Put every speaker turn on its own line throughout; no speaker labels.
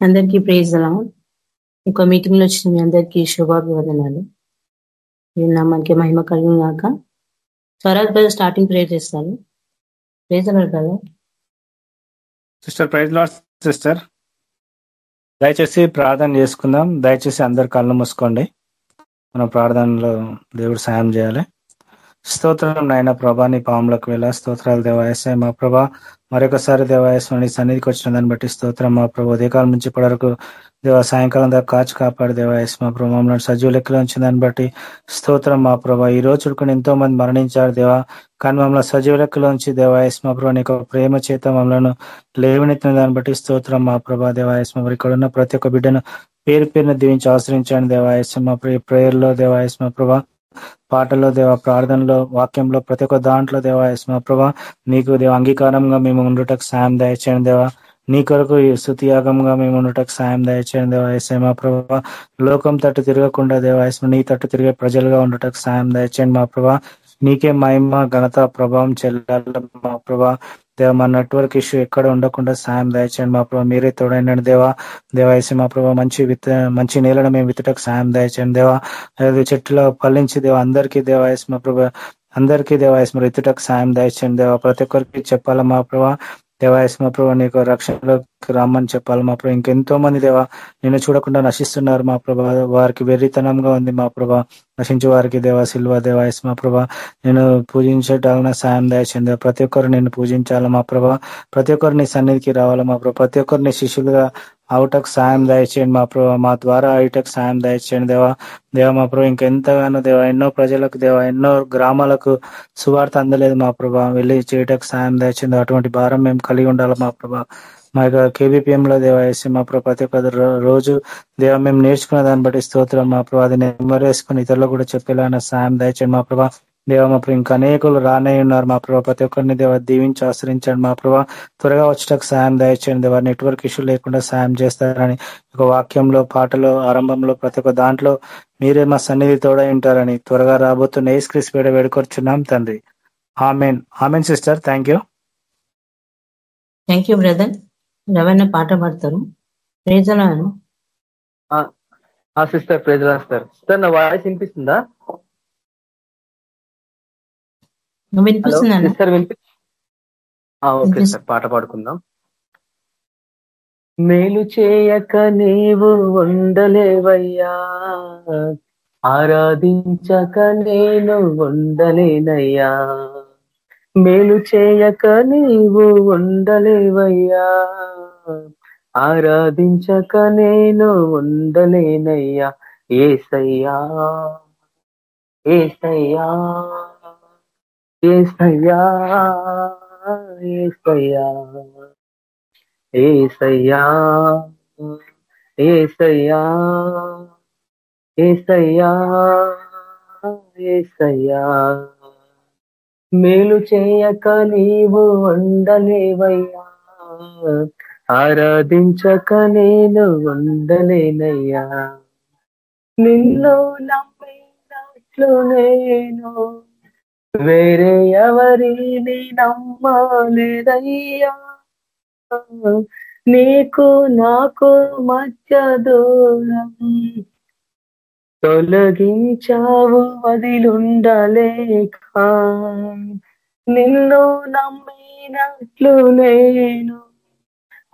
అందరికీ ప్రేజ్ అలా ఇంకో మీటింగ్లో వచ్చిన మీ అందరికీ శుభాభివందనాలు. నిన్న మనకి మహిమ కలిగిన కాక స్వరాజ్ బ్రదర్ స్టార్టింగ్ ప్రేర్ చేస్తాను ప్రేజ్ అన్నారు కదా
సిస్టర్ ప్రైజ్ లాడ్ సిస్టర్ దయచేసి ప్రార్థన చేసుకుందాం. దయచేసి అందరు కళ్ళు మూసుకోండి. మన ప్రార్థనలో దేవుడు సాయం చేయాలి. స్తోత్రం నాయన ప్రభా నీ పాములకు వెళ్ళ స్తోత్రాలు దేవాయసాయ మా ప్రభా మరొకసారి దేవాయసం నీ సన్నిధికి వచ్చిన దాన్ని బట్టి స్తోత్రం మా ప్రభు. ఉదయకాలం నుంచి ఇప్పటివరకు దేవ సాయంకాలం దాకా కాచి కాపాడు దేవాయస్ మా ప్రభు. మమ్మల్ని సజీవ లెక్కలు ఉంచిన దాన్ని బట్టి స్తోత్రం మా ప్రభా. ఈ రోజు చుడుకుని ఎంతో మంది మరణించారు దేవా. కానీ మమ్మల్ని సజీవ లెక్కలో ఉంచి దేవాయస్ మా ప్రభు నీకు ప్రేమ చేత మమ్మల్ని లేవనెత్తిన దాన్ని బట్టి స్తోత్రం మా ప్రభా. దేవాయస్ మా ఇక్కడ ఉన్న ప్రతి ఒక్క బిడ్డను పేరు పేరును దీవించి ఆశ్రయించండి దేవాయస్ మా ప్రేయర్లో దేవాయస్ మా ప్రభా. పాటల్లో దేవ ప్రార్థనలో వాక్యంలో ప్రతి ఒక్క దాంట్లో దేవ మా ప్రభా నీకు దేవ అంగీకారంగా మేము ఉండుటకు సాయం దయచేయండి దేవా. నీ కొరకు స్థుతియాగంగా మేము ఉండటకు సాయం దయచేయండి దేవాయసే మా ప్రభా లోకం తట్టు తిరగకుండా దేవాయసం నీ తట్టు తిరిగే ప్రజలుగా ఉండటకు సాయం దయచేయండి మా ప్రభా. నీకే మహిమ ఘనత ప్రభావం చెల్లాలి మా ప్రభా. దేవ మా నెట్వర్క్ ఇష్యూ ఎక్కడ ఉండకుండా సాయం దయచేయండి. మా ప్రభావ మీరే తోడైనాడు దేవా. దేవాయసి మా ప్రభావ మంచి విత్త మంచి నేలను మేము విత్తటకు సాయం దయచేయండి దేవా. చెట్టులో ఫలించి దేవ అందరికీ దేవాయసి మా ప్రభా అందరికీ దేవాయసి మరి విత్తుటకు సాయం దయచేయండి దేవా. ప్రతి ఒక్కరికి చెప్పాలా మా ప్రభా? దేవాయస్ మా ప్రభు నీకు రక్షణలోకి రమ్మని చెప్పాలి మా ప్రభావ ఇంకెంతో మంది దేవా నిన్ను చూడకుండా నశిస్తున్నారు మా ప్రభా. వారికి వెర్రితనంగా ఉంది మా ప్రభా. నశించే వారికి దేవా శిల్వ దేవ మా ప్రభ. నేను పూజించటాలన సాయం దయచింది ప్రతి ఒక్కరు నేను పూజించాలి మా ప్రభ. ప్రతి ఒక్కరు నీ సన్నిధికి రావాలి మా ప్రభ. ప్రతి ఒక్కరిని శిష్యులుగా అవుటకు సాయం దయచేయండి మా ప్రభ. మా ద్వారా అయిటకు సాయం దయచేయండి దేవా. దేవ మా ప్రభు ఇంకెంతగానో దేవ ఎన్నో ప్రజలకు దేవ ఎన్నో గ్రామాలకు సువార్త అందలేదు మా ప్రభా. వెళ్ళి చేయటకు సాయం దయచేయండి. అటువంటి భారం మేము కలిగి ఉండాలి మా ప్రభా. మా యొక్క కేబిపిఎం లో మా ప్రభు ప్రతి ఒక్క రోజు దేవ మేము నేర్చుకున్న దాన్ని బట్టి స్తోత్రం. మా ప్రభా అది నెమ్మరేసుకుని ఇతరులు కూడా చెప్పేలా సాయం దయచేయండి. మా ప్రభా దేవ మా ప్రభు ఇంకా అనేకులు రానే ఉన్నారు. మా ప్రభావ ప్రతి ఒక్కరిని దేవ దీవించి ఆశ్రయించండి. మా ప్రభా త్వరగా వచ్చేటకు సాయం దయచేయండి. దేవ నెట్వర్క్ ఇష్యూ లేకుండా సాయం చేస్తారని ఒక వాక్యంలో పాటలో ఆరంభంలో ప్రతి ఒక్క దాంట్లో మీరే మా సన్నిధి తోడై ఉంటారని త్వరగా రాబోతున్న ఏస్ క్రిస్ పేడ వేడుకొచ్చున్నాం తండ్రి. Amen. Amen sister. Thank you
thank you brother. రవణ పాట పాడతారు. ప్రేజలాను.
సిస్టర్ ప్రేజలా సార్ నా వాయిస్ వినిపిస్తుందా?
వినిపిస్తుందా
సార్ వినిపి ఓకే సార్ పాట పాడుకుందాం. మేలు చేయక నీవు ఉండలేవయ్యా. ఆరాధించక నేను ఉండలేనయ్యా. మేలు చేయక నీవు ఉండలేవయ్యా. ఆరాధించక నేను ఉండలేనయ్యా. ఏసయ్యా ఏసయ్యా ఏసయ్యా ఏసయ్యా ఏసయ్యా ఏసయ్యా ఏసయ్యా ఏసయ్యా. మేలు చేయక నీవు ఉండలేవయ్యా. ఆరాధించక నేను ఉండలేనయ్యా నిన్ను నమ్మినట్లు నేను వేరే ఎవరిని నమ్మలేదయ్యా. నీకు నాకు మధ్య దూరం తొలగించావు వదిలుండలేక. నిన్ను నమ్మినట్లు నేను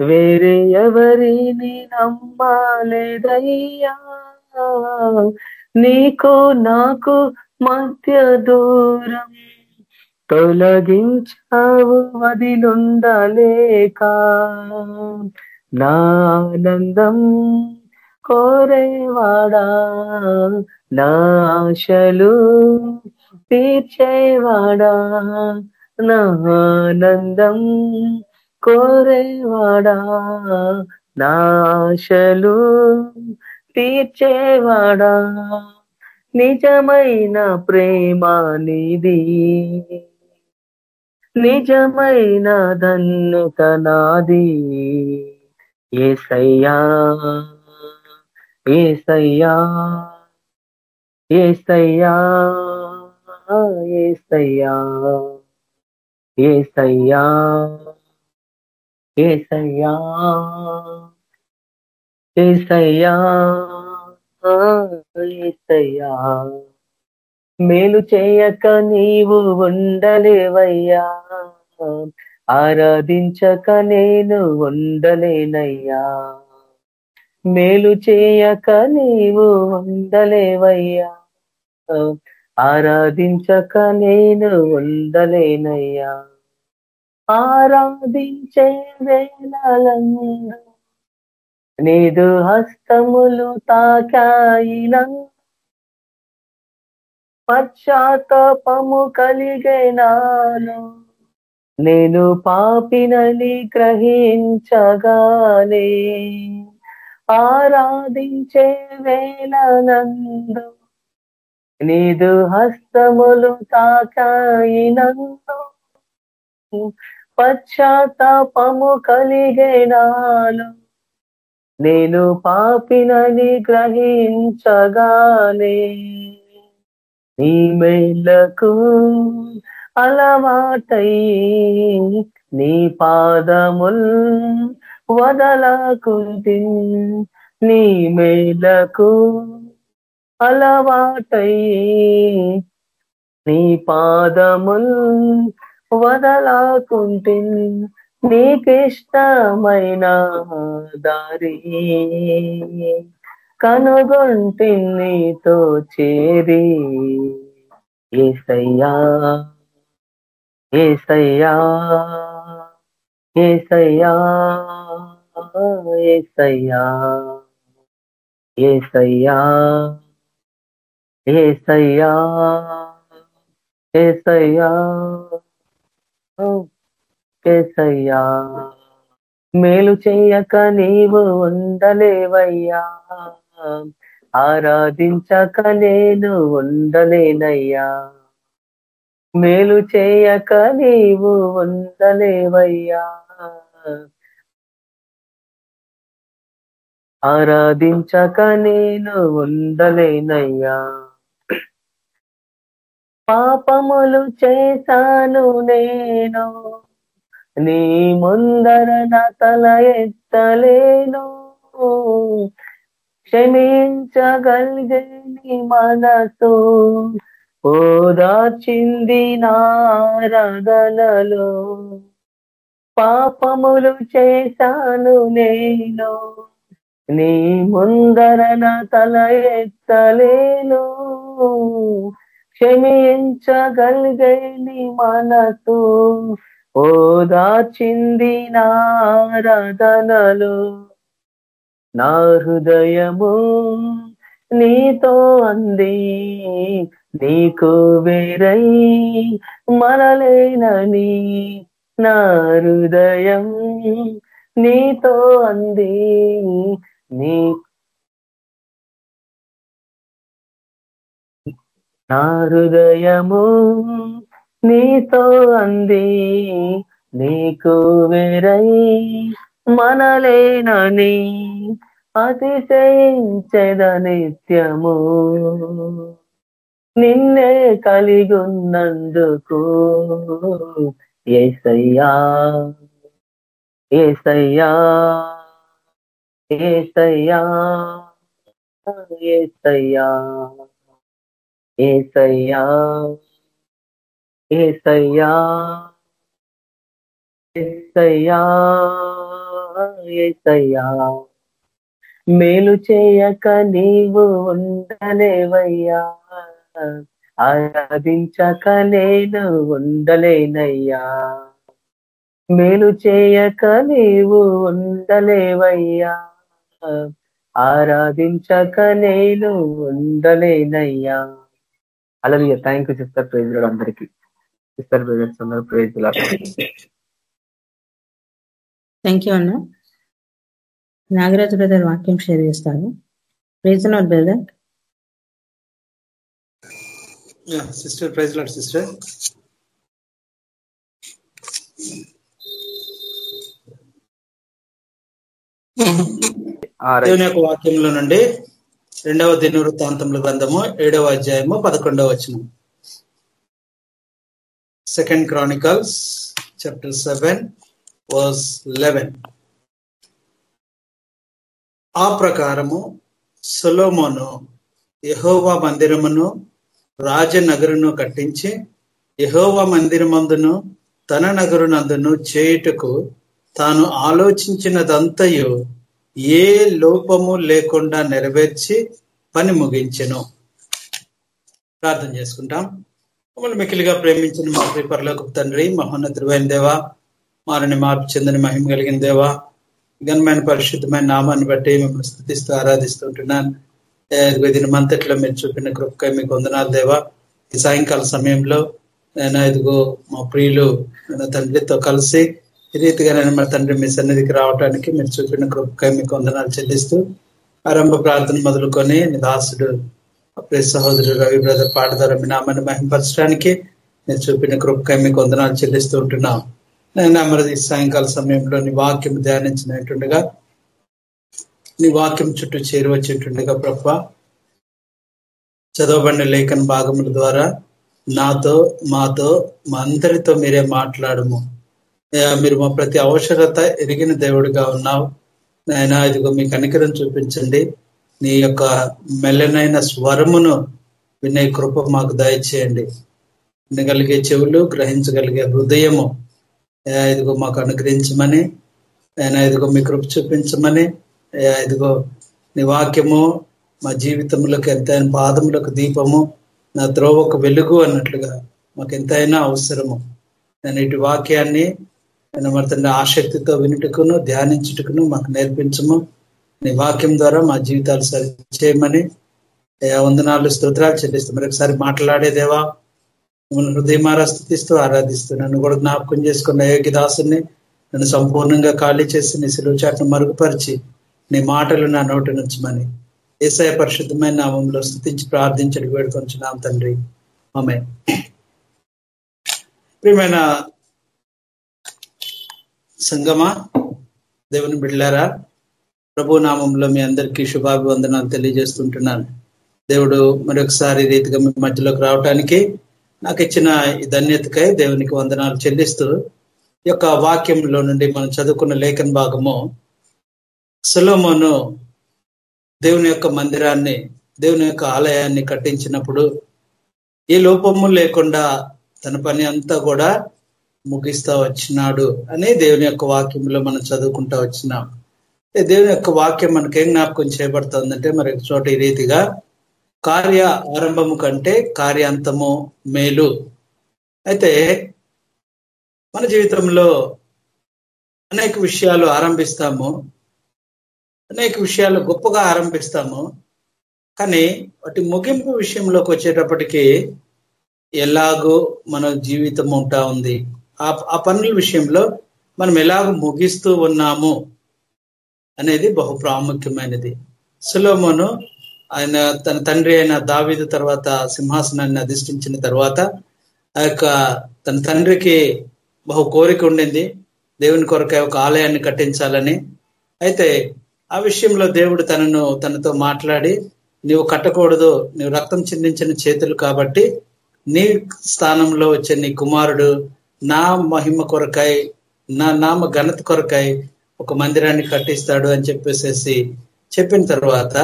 వేరే ఎవరిని నమ్మాలేదయ్యా? నీకు నాకు మధ్య దూరం తొలగించావు వదిలుండలేక నా ఆనందం కోరేవాడా? నా ఆశలు తీర్చేవాడా? నా ఆనందం కోరేవాడా? నాశలు తీర్చేవాడా? నిజమైన ప్రేమ నిధి నిజమైన ధన్యత నాది. ఏసయ్యా ఏసయ్యా ఏసయ్యా ఏసయ్యా ఏసయ్యా. ఏసయ్యా ఏసయ్యా ఏసయ్యా మేలు చేయక నీవు ఉండలేవయ్యా. ఆరాధించక నేను ఉండలేనయ్యా. మేలు చేయక నీవు ఉండలేవయ్యా. ఆరాధించక నేను ఉండలేనయ్యా. ఆరాధించే వేళలందు నీదు హస్తములు తాకాయిన పశ్చాత్తాపము కలిగే కలిగేనాను నేను పాపినని గ్రహించగానే ఆరాధించే వేళనందు నీదు హస్తములు తాకాయినందు పశ్చాత్తాపము కలిగేనాను. నేను పాపినని గ్రహించగానే నీ మేళ్ళకు అలవాటై నీ పాదముల్ వదలకుంది నీ మేళ్ళకు అలవాటై నీ పాదముల్ వదలాకుంటే నీకిష్టమైన దారి కనుగొంటి నీతో చేరి ఏసయ్యా ఏసయ్యా ఏసయ్యా ఏసయ్యా ఏసయ్యా ఏసయ్యా ఏసయ్యా. కేసయ్యా మేలు చెయ్యక నీవు ఉండలేవయ్యా. ఆరాధించక నేను ఉండలేనయ్యా. మేలు చేయక నీవు ఉండలేవయ్యా. ఆరాధించక నేను ఉండలేనయ్యా. పాపములు చేశాను నేను. నీ ముందర నా తల ఎత్తలేను. క్షమించగలిగే నీ మనసు ఓదాచింది నారదలలో పాపములు చేశాను నేను. నీ ముందర నా తల ఎత్తలేను. క్షమించగలిగే నీ మనసు ఓదాచింది నారదనలు నా హృదయము నీతో అంది. నీకు వేరై మనలేనని నా హృదయం నీతో అంది. నీ నా హృదయము నీతో అంది నీకు వేరై మనలేనని అతిశయించద నిత్యము. నిన్నే కలిగున్నందుకు ఏసయ్యా ఏసయ్యా ఏసయ్యా ఏసయ్యా. ఏసయ్యా ఏసయ్యా ఏసయ్యా ఏసయ్యా. మేలు చేయక నీవు ఉండలేవయ్యా. ఆరాధించక నేను ఉండలేనయ్యా. మేలు చేయక నీవు ఉండలేవయ్యా. ఆరాధించక నేను ఉండలేనయ్యా. అలాగే థ్యాంక్ యూ సిస్టర్ ప్రైజ్ అందరికీ. సిస్టర్ బ్రదర్స్ అందరూ ప్రైజ్
థ్యాంక్ యూ అన్న. నాగరాజు బ్రదర్ వాక్యం షేర్ చేస్తాను. Praise not brother
sister praise lord sister దేవుని యొక్క వాక్యంలో నుండి రెండవ దినవృత్తాంతముల గ్రంథము ఏడవ అధ్యాయము పదకొండవ వచనం second chronicles chapter seven verse eleven ఆ ప్రకారము సులోమోను యహోవా మందిరమును రాజనగరును కట్టించి యహోవా మందిరమందును తన నగరునందును చేయుటకు తాను ఆలోచించినదంతయు ఏ లోపము లేకుండా నెరవేర్చి పని ముగించెను. ప్రార్థన చేసుకుంటాం. మమ్మల్ని మికిలిగా ప్రేమించిన మా ప్రిపర్లకు తండ్రి మహోన్నతుడైన దేవా మారని మార్పు చెందని మహిమ కలిగిన దేవా ఘనమైన పరిశుద్ధమైన నామాన్ని బట్టి మిమ్మల్ని స్థుతిస్తూ ఆరాధిస్తుంటున్నాను ఇదిగో దినమంతట్లో మీరు చూపిన కృపకై మీకు వందనాలు దేవా. ఈ సాయంకాల సమయంలో నేను ఇదిగో మా ప్రియులు తండ్రితో కలిసి ఈ రీతిగా నేను మా తండ్రి మీ సన్నిధికి రావడానికి మీరు చూపిన కృపకై మీకు వందనాలు చెల్లిస్తూ ఆరంభ ప్రార్థన మొదలుకొని నీ దాసుడు ప్రియ సహోదరుడు రవి బ్రదర్ పాట ద్వారా మీ నామాన్ని మహింపరచడానికి నేను చూపిన కృపకై మీకు వందనాలు చెల్లిస్తూ ఉంటున్నాం. నేను మరి సాయంకాల సమయంలో నీ వాక్యం ధ్యానించినట్టుండగా నీ వాక్యం చుట్టూ చేరువచ్చేటుండగా ప్రభ చదవబడిన లేఖన భాగముల ద్వారా నాతో మాతో మా అందరితో మీరే మాట్లాడము. మీరు మా ప్రతి అవసరత ఎరిగిన దేవుడిగా ఉన్నావు. నాయన ఇదిగో మీ కనికరం చూపించండి. నీ యొక్క మెల్లనైన స్వరమును వినే కృప మాకు దయచేయండి. వినగలిగే చెవులు గ్రహించగలిగే హృదయము ఇదిగో మాకు అనుగ్రహించమని ఆయన ఇదిగో మీ కృప చూపించమని ఇదిగో నీ వాక్యము మా జీవితములకు ఎంతైనా పాదములకు దీపము నా ద్రోవకు వెలుగు అన్నట్లుగా మాకు ఎంతైనా అవసరము. నేను ఇటు వాక్యాన్ని నేను ఆసక్తితో వినుటకును ధ్యానించుటకును మాకు నేర్పించము. నీ వాక్యం ద్వారా మా జీవితాలు సరి చేయమని వందనాలు స్తోత్రాలు చెల్లిస్తూ. మరి ఒకసారి మాట్లాడేదేవా మిమ్మల్ని హృదయమారా స్థుతిస్తూ ఆరాధిస్తూ నన్ను కూడా జ్ఞాపకం చేసుకున్న యోగి దాసుని నన్ను సంపూర్ణంగా ఖాళీ చేసి నీ సిలువు చాటును మరుగుపరిచి నీ మాటలు నా నోటి నుంచమని ఏసాయ పరిశుద్ధమైన నామంలో స్థుతించి ప్రార్థించడం. వేడుకొంచున్నాం తండ్రి. ఆమె ప్రియమైన సంగమా? దేవుని బిడ్డారా ప్రభు నామంలో మీ అందరికీ శుభాభివందనాలు తెలియజేస్తుంటున్నాను. దేవుడు మరొకసారి రీతిగా మీ మధ్యలోకి రావటానికి నాకు ఇచ్చిన ఈ ధన్యతకై దేవునికి వందనాలు చెల్లిస్తూ ఈ యొక్క వాక్యంలో నుండి మనం చదువుకున్న లేఖన భాగము సులోమోను దేవుని యొక్క మందిరాన్ని దేవుని యొక్క ఆలయాన్ని కట్టించినప్పుడు ఏ లోపము లేకుండా తన పని అంతా కూడా ముగిస్తా వచ్చినాడు అని దేవుని యొక్క వాక్యంలో మనం చదువుకుంటా వచ్చినాం. దేవుని యొక్క వాక్యం మనకేం జ్ఞాపకం చేయబడుతుందంటే మరి చోట ఈ రీతిగా కార్య ఆరంభము కంటే కార్యాంతము మేలు. అయితే మన జీవితంలో అనేక విషయాలు ఆరంభిస్తాము అనేక విషయాలు గొప్పగా ఆరంభిస్తాము కానీ వాటి ముగింపు విషయంలోకి వచ్చేటప్పటికి ఎలాగో మన జీవితం ఉంటా ఉంది. ఆ పనుల విషయంలో మనం ఎలాగ ముగిస్తూ ఉన్నాము అనేది బహు ప్రాముఖ్యమైనది. సులోమును ఆయన తన తండ్రి అయిన దావీదు తర్వాత సింహాసనాన్ని అధిష్ఠించిన తర్వాత ఆ యొక్క తన తండ్రికి బహు కోరిక ఉండింది. దేవుని కొరకై ఒక ఆలయాన్ని కట్టించాలని. అయితే ఆ విషయంలో దేవుడు తనను తనతో మాట్లాడి నీవు కట్టకూడదు నీవు రక్తం చిందించిన చేతులు కాబట్టి నీ స్థానంలో వచ్చే నీ కుమారుడు నా మహిమ కొరకై నా నామ ఘనత కొరకై ఒక మందిరాన్ని కట్టిస్తాడు అని చెప్పేసేసి చెప్పిన తర్వాత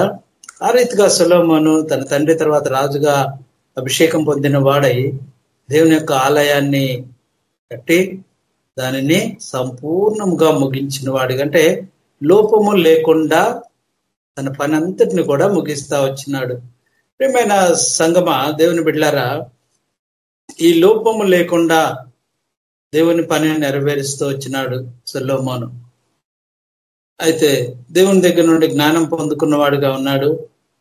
ఆ రీతిగా సులోమను తన తండ్రి తర్వాత రాజుగా అభిషేకం పొందిన వాడై దేవుని యొక్క ఆలయాన్ని కట్టి దానిని సంపూర్ణంగా ముగించిన వాడి. కంటే లోపము లేకుండా తన పని అంతటిని కూడా ముగిస్తా వచ్చినాడు. ప్రియమైన సంగమ దేవుని బిడ్లారా ఈ లోపము లేకుండా దేవుని పని నెరవేరుస్తూ వచ్చినాడు సొల్లోమోను. అయితే దేవుని దగ్గర నుండి జ్ఞానం పొందుకున్నవాడుగా ఉన్నాడు.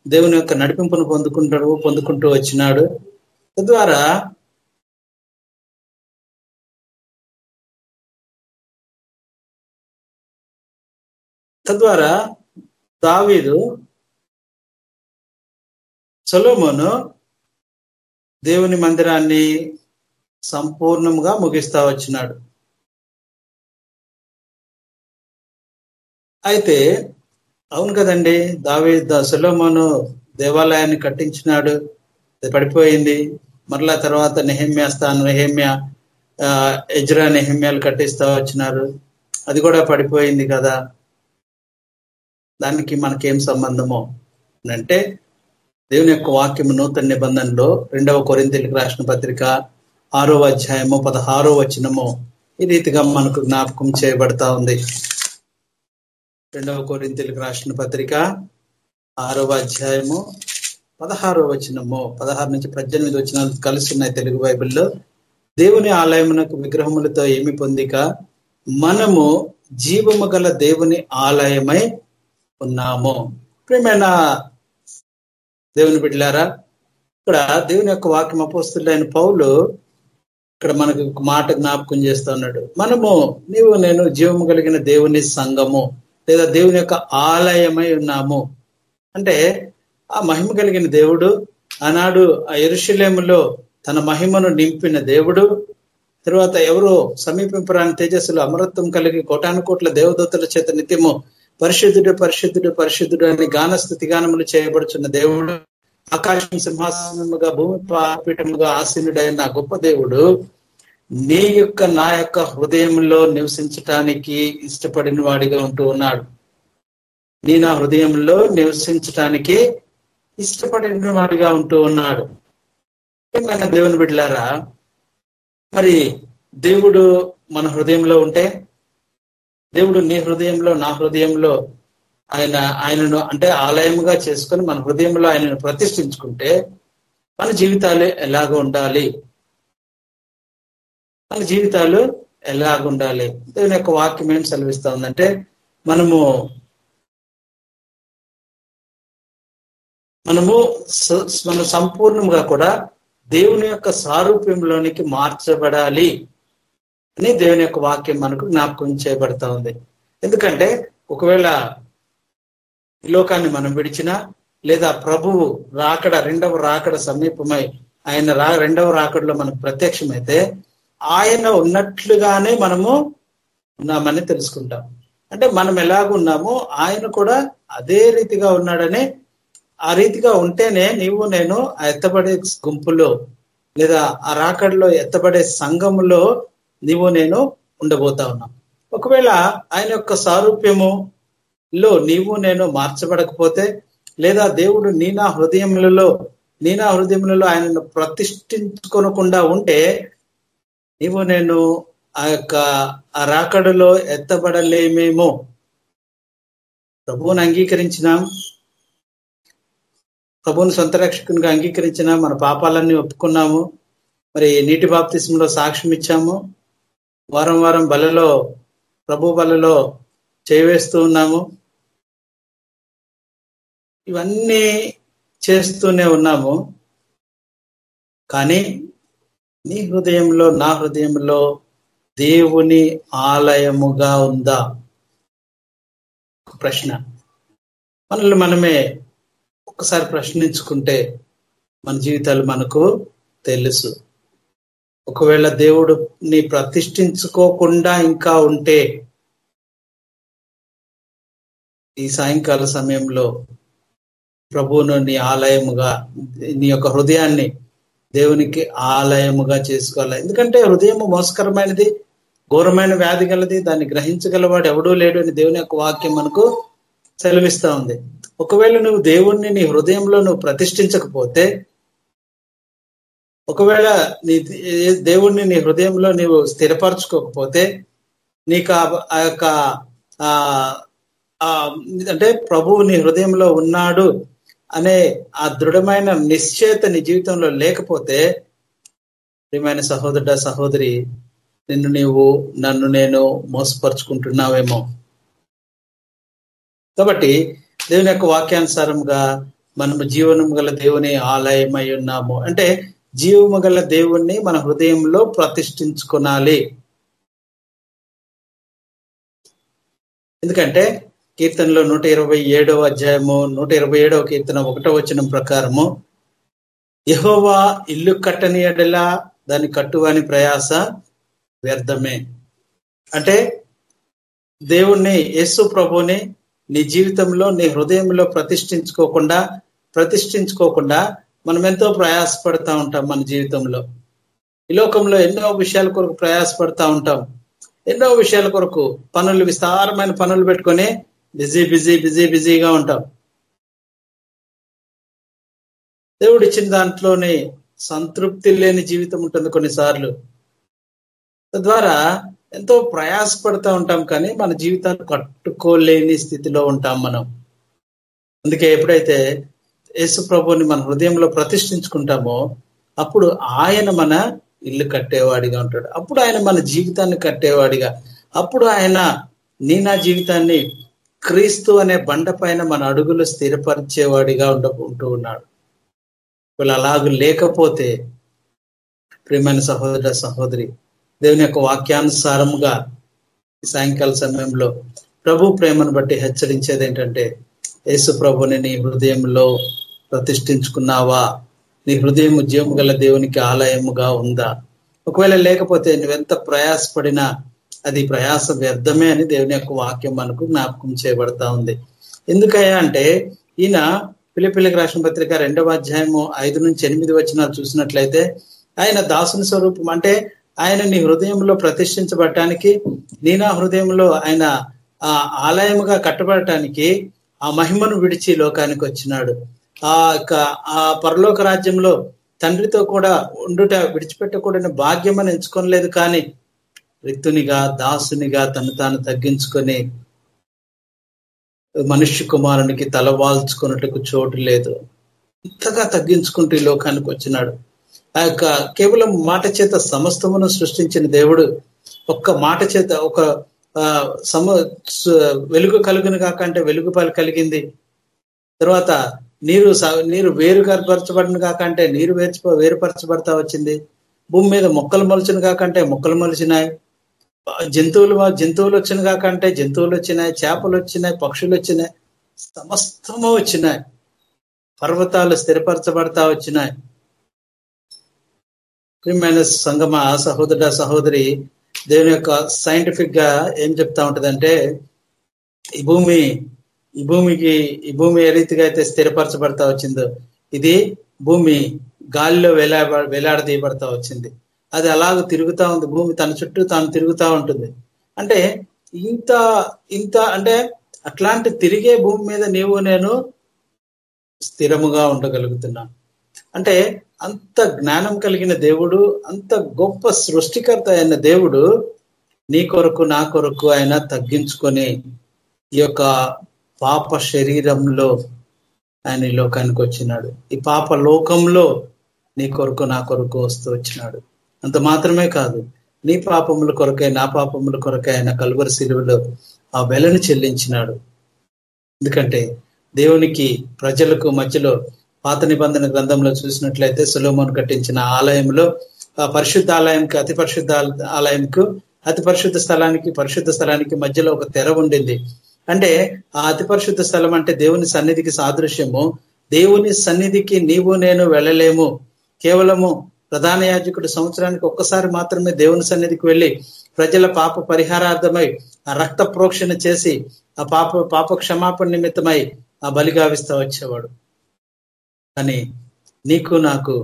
దేవుని యొక్క నడిపింపును పొందుకుంటాడు పొందుకుంటూ వచ్చినాడు. తద్వారా తద్వారా దావీదు సొలోమోను దేవుని మందిరాన్ని సంపూర్ణంగా ముగిస్తా వచ్చినాడు. అయితే అవును కదండి దావి సులోమోను దేవాలయాన్ని కట్టించినాడు. అది పడిపోయింది. మరలా తర్వాత నెహమ్య స్థానం నెహమ్య ఎజ్రా నెహమ్యాలు కట్టిస్తా వచ్చినారు. అది కూడా పడిపోయింది కదా. దానికి మనకేం సంబంధమో? అంటే దేవుని యొక్క వాక్యం నూతన నిబంధనలో రెండవ కొరింతలకు రాసిన పత్రిక ఆరో అధ్యాయము పదహారో వచనము ఈ రీతిగా మనకు జ్ఞాపకం చేయబడతా ఉంది. రెండవ కోరింతలకు రాసిన పత్రిక ఆరవ అధ్యాయము పదహారో వచనము. పదహారు నుంచి పద్దెనిమిది వచనాలు కలిసి ఉన్నాయి తెలుగు బైబిల్లో. దేవుని ఆలయమునకు విగ్రహములతో ఏమి పొందిక? మనము జీవము గల దేవుని ఆలయమై ఉన్నాము. ప్రేమైన దేవుని బిడ్డలారా ఇక్కడ దేవుని యొక్క వాక్యం అపోస్తులైన పౌలు ఇక్కడ మనకు ఒక మాట జ్ఞాపకం చేస్తా ఉన్నాడు. మనము నీవు నేను జీవము కలిగిన దేవుని సంఘము లేదా దేవుని యొక్క ఆలయమై ఉన్నాము. అంటే ఆ మహిమ కలిగిన దేవుడు ఆనాడు ఆ ఎరుశలేములో తన మహిమను నింపిన దేవుడు తర్వాత ఎవరో సమీపింపరాని తేజస్సులు అమరత్వం కలిగి కోటాను కోట్ల దేవదూతల చేత నిత్యము పరిశుద్ధుడు పరిశుద్ధుడు పరిశుద్ధుడు అని గానస్థుతి గానములు చేయబడుచున్న దేవుడు ఆకాశం సింహాసనముగా భూమి పాపీఠముగా ఆసీనుడైన గొప్ప దేవుడు నీ యొక్క నా యొక్క హృదయంలో నివసించటానికి ఇష్టపడిన వాడిగా ఉంటూ ఉన్నాడు. నీ నా హృదయంలో నివసించటానికి ఇష్టపడిన వాడిగా ఉంటూ ఉన్నాడు. దేవుని బిడ్డలారా మరి దేవుడు మన హృదయంలో ఉంటే దేవుడు నీ హృదయంలో నా హృదయంలో ఆయన ఆయనను అంటే ఆలయముగా చేసుకొని మన హృదయంలో ఆయనను ప్రతిష్ఠించుకుంటే మన జీవితాలు ఎలాగ ఉండాలి? మన జీవితాలు ఎలాగ ఉండాలి? దేవుని యొక్క వాక్యం ఏం సెలవిస్తా ఉందంటే మనము మనము మన సంపూర్ణంగా కూడా దేవుని యొక్క సారూప్యంలోనికి మార్చబడాలి అని దేవుని యొక్క వాక్యం మనకు జ్ఞాపకం చేయబడతా ఉంది. ఎందుకంటే ఒకవేళ ఈ లోకాన్ని మనం విడిచినా లేదా ప్రభువు రాకడ రెండవ రాకడ సమీపమై ఆయన రా రెండవ రాకడలో మనకు ప్రత్యక్షమైతే ఆయన ఉన్నట్లుగానే మనము ఉన్నామని తెలుసుకుంటాం. అంటే మనం ఎలాగున్నామో ఆయన కూడా అదే రీతిగా ఉన్నాడని ఆ రీతిగా ఉంటేనే నీవు నేను ఆ ఎత్తబడే గుంపులో లేదా ఆ రాకడలో ఎత్తబడే సంఘములో నీవు నేను ఉండబోతా ఉన్నాం. ఒకవేళ ఆయన యొక్క సారూప్యము లో నీవు నేను మార్చబడకపోతే లేదా దేవుడు నీ నా హృదయములలో నీ నా హృదయములలో ఆయనను ప్రతిష్ఠించుకొనకుండా ఉంటే నీవు నేను ఆ యొక్క ఆ రాకడలో ఎత్తబడలేమేమో. ప్రభువుని అంగీకరించినాం. ప్రభువుని సొంత రక్షకునిగా అంగీకరించిన. మన పాపాలన్నీ ఒప్పుకున్నాము. మరి నీటి బాప్తిసంలో సాక్ష్యం ఇచ్చాము వారం వారం బలలో ప్రభు బలలో చేవేస్తూ ఉన్నాము. ఇవన్నీ చేస్తూనే ఉన్నాము. కానీ నీ హృదయంలో నా హృదయంలో దేవుని ఆలయముగా ఉందా? ప్రశ్న. మనల్ని మనమే ఒక్కసారి ప్రశ్నించుకుంటే మన జీవితాలు మనకు తెలుసు. ఒకవేళ దేవుడిని ప్రతిష్ఠించుకోకుండా ఇంకా ఉంటే ఈ సాయంకాల సమయంలో ప్రభువును నీ ఆలయముగా నీ యొక్క హృదయాన్ని దేవునికి ఆలయముగా చేసుకోవాలి? ఎందుకంటే హృదయము మోసకరమైనది ఘోరమైన వ్యాధి గలది దాన్ని గ్రహించగలవాడు ఎవడూ లేడు అని దేవుని యొక్క వాక్యం మనకు సెలవిస్తా ఉంది. ఒకవేళ నువ్వు దేవుణ్ణి నీ హృదయంలో నువ్వు ప్రతిష్ఠించకపోతే ఒకవేళ నీ దేవుణ్ణి నీ హృదయంలో నీవు స్థిరపరచుకోకపోతే నీకు ఆ యొక్క అంటే ప్రభువు నీ హృదయంలో ఉన్నాడు అనే ఆ దృఢమైన నిశ్చయత నీ జీవితంలో లేకపోతే ప్రియమైన సహోదరుడ సహోదరి నిన్ను నీవు నన్ను నేను మోసపరుచుకుంటున్నావేమో. కాబట్టి దేవుని యొక్క వాక్యానుసారంగా మనము జీవనం గల దేవుని ఆలయమై ఉన్నాము. అంటే జీవము గల దేవుణ్ణి మన హృదయంలో ప్రతిష్ఠించుకోనాలి. ఎందుకంటే కీర్తనలో నూట ఇరవై ఏడవ అధ్యాయము నూట ఇరవై ఏడవ కీర్తన ఒకటో వచనం ప్రకారము యహోవా ఇల్లు కట్టని ఎడలా దాన్ని కట్టువాని ప్రయాస వ్యర్థమే. అంటే దేవుణ్ణి యేసు ప్రభుని నీ జీవితంలో నీ హృదయంలో ప్రతిష్ఠించుకోకుండా ప్రతిష్ఠించుకోకుండా మనం ఎంతో ప్రయాసపడతా ఉంటాం మన జీవితంలో. ఈ లోకంలో ఎన్నో విషయాల కొరకు ప్రయాసపడతా ఉంటాం. ఎన్నో విషయాల కొరకు పనులు విస్తారమైన పనులు పెట్టుకొని బిజీ బిజీ బిజీ బిజీగా ఉంటాం. దేవుడు ఇచ్చిన దాంట్లోనే సంతృప్తి లేని జీవితం ఉంటుంది కొన్నిసార్లు. తద్వారా ఎంతో ప్రయాసపడుతూ ఉంటాం కానీ మన జీవితాన్ని కట్టుకోలేని స్థితిలో ఉంటాం మనం. అందుకే ఎప్పుడైతే యేసు ప్రభుని మన హృదయంలో ప్రతిష్ఠించుకుంటామో అప్పుడు ఆయన మన ఇల్లు కట్టేవాడిగా ఉంటాడు. అప్పుడు ఆయన మన జీవితాన్ని కట్టేవాడిగా. అప్పుడు ఆయన నీ నా జీవితాన్ని క్రీస్తు అనే బండ పైన మన అడుగులు స్థిరపరిచేవాడిగా ఉండకుంటూ ఉంటూ ఉన్నాడు. వీళ్ళు అలాగ లేకపోతే ప్రియమైన సహోదర సహోదరి దేవుని యొక్క వాక్యానుసారముగా సాయంకాల సమయంలో ప్రభు ప్రేమను బట్టి హెచ్చరించేది ఏంటంటే యేసు ప్రభుని నీ హృదయంలో ప్రతిష్ఠించుకున్నావా? నీ హృదయం ఉద్యమం గల దేవునికి ఆలయముగా ఉందా? ఒకవేళ లేకపోతే నువ్వెంత ప్రయాసపడినా అది ప్రయాస వ్యర్థమే అని దేవుని యొక్క వాక్యం మనకు జ్ఞాపకం చేయబడతా ఉంది. ఎందుకయ్యా అంటే ఈయన పిలిపిలికి రాసిన పత్రిక రెండవ అధ్యాయము ఐదు నుంచి ఎనిమిది వచ్చిన చూసినట్లయితే ఆయన దాసుని స్వరూపం అంటే ఆయన నీ హృదయంలో ప్రతిష్ఠించబడటానికి నీ నా హృదయంలో ఆయన ఆ ఆలయముగా కట్టబడటానికి ఆ మహిమను విడిచి లోకానికి వచ్చినాడు. ఆ యొక్క ఆ పరలోక రాజ్యంలో తండ్రితో కూడా ఉండుట విడిచిపెట్టకూడని భాగ్యం అని ఎంచుకోలేదు కానీ రిక్తునిగా దాసునిగా తను తాను తగ్గించుకొని మనుష్య కుమారునికి తలవాల్చుకున్నట్టుకు చోటు లేదు. ఇంతగా తగ్గించుకుంటూ ఈ లోకానికి వచ్చినాడు. ఆ యొక్క కేవలం మాట చేత సమస్తమును సృష్టించిన దేవుడు ఒక్క మాట చేత ఒక సమ వెలుగు కలుగును కాకంటే వెలుగు పలు కలిగింది. తర్వాత నీరు నీరు వేరు పరచబడిన కాకంటే నీరు వేర్చి వేరుపరచబడతా వచ్చింది. భూమి మీద మొక్కలు మొలిచిన కాకంటే మొక్కలు మొలిచినాయి. జంతువులు జంతువులు వచ్చిన కాకంటే జంతువులు వచ్చినాయి చేపలు వచ్చినాయి పక్షులు వచ్చినాయి సమస్తము వచ్చినాయి. పర్వతాలు స్థిరపరచబడతా వచ్చినాయి. ప్రియమైన సంగమ సహోదర సహోదరి దేవుని యొక్క సైంటిఫిక్గా ఏం చెప్తా ఉంటదంటే ఈ భూమి ఈ భూమికి ఈ భూమి ఏ రీతిగా అయితే స్థిరపరచబడతా వచ్చిందో ఇది భూమి గాలిలో వేలా వేలాడదీయబడతా వచ్చింది. అది అలాగ తిరుగుతూ ఉంది. భూమి తన చుట్టూ తాను తిరుగుతూ ఉంటుంది. అంటే ఇంత ఇంత అంటే అట్లాంటి తిరిగే భూమి మీద నీవు నేను స్థిరముగా ఉండగలుగుతున్నాను. అంటే అంత జ్ఞానం కలిగిన దేవుడు అంత గొప్ప సృష్టికర్త అయిన దేవుడు నీ కొరకు నా కొరకు ఆయన తగ్గించుకొని ఈ యొక్క పాప శరీరంలో ఆయన ఈ లోకానికి వచ్చినాడు. ఈ పాప లోకంలో నీ కొరకు నా కొరకు వస్తూ వచ్చినాడు. అంత మాత్రమే కాదు. నీ పాపముల కొరకై నా పాపముల కొరకై ఆయన కలువరి శిలువలో ఆ వెలను చెల్లించినాడు. ఎందుకంటే దేవునికి ప్రజలకు మధ్యలో పాత నిబంధన గ్రంథంలో చూసినట్లయితే సులోమోన్ కట్టించిన ఆలయంలో ఆ పరిశుద్ధ ఆలయంకి అతి పరిశుద్ధ ఆలయంకు అతి పరిశుద్ధ స్థలానికి పరిశుద్ధ స్థలానికి మధ్యలో ఒక తెర ఉండింది. అంటే ఆ అతి పరిశుద్ధ స్థలం అంటే దేవుని సన్నిధికి సాదృశ్యము. దేవుని సన్నిధికి నీవు నేను వెళ్ళలేము. కేవలము ప్రధాన యాజకుడు సంవత్సరానికి ఒక్కసారి మాత్రమే దేవుని సన్నిధికి వెళ్ళి ప్రజల పాప పరిహారార్థమై ఆ రక్త ప్రోక్షణ చేసి ఆ పాప పాప క్షమాపణ నిమిత్తమై ఆ బలిగావిస్తా వచ్చేవాడు. అని నీకు నాకు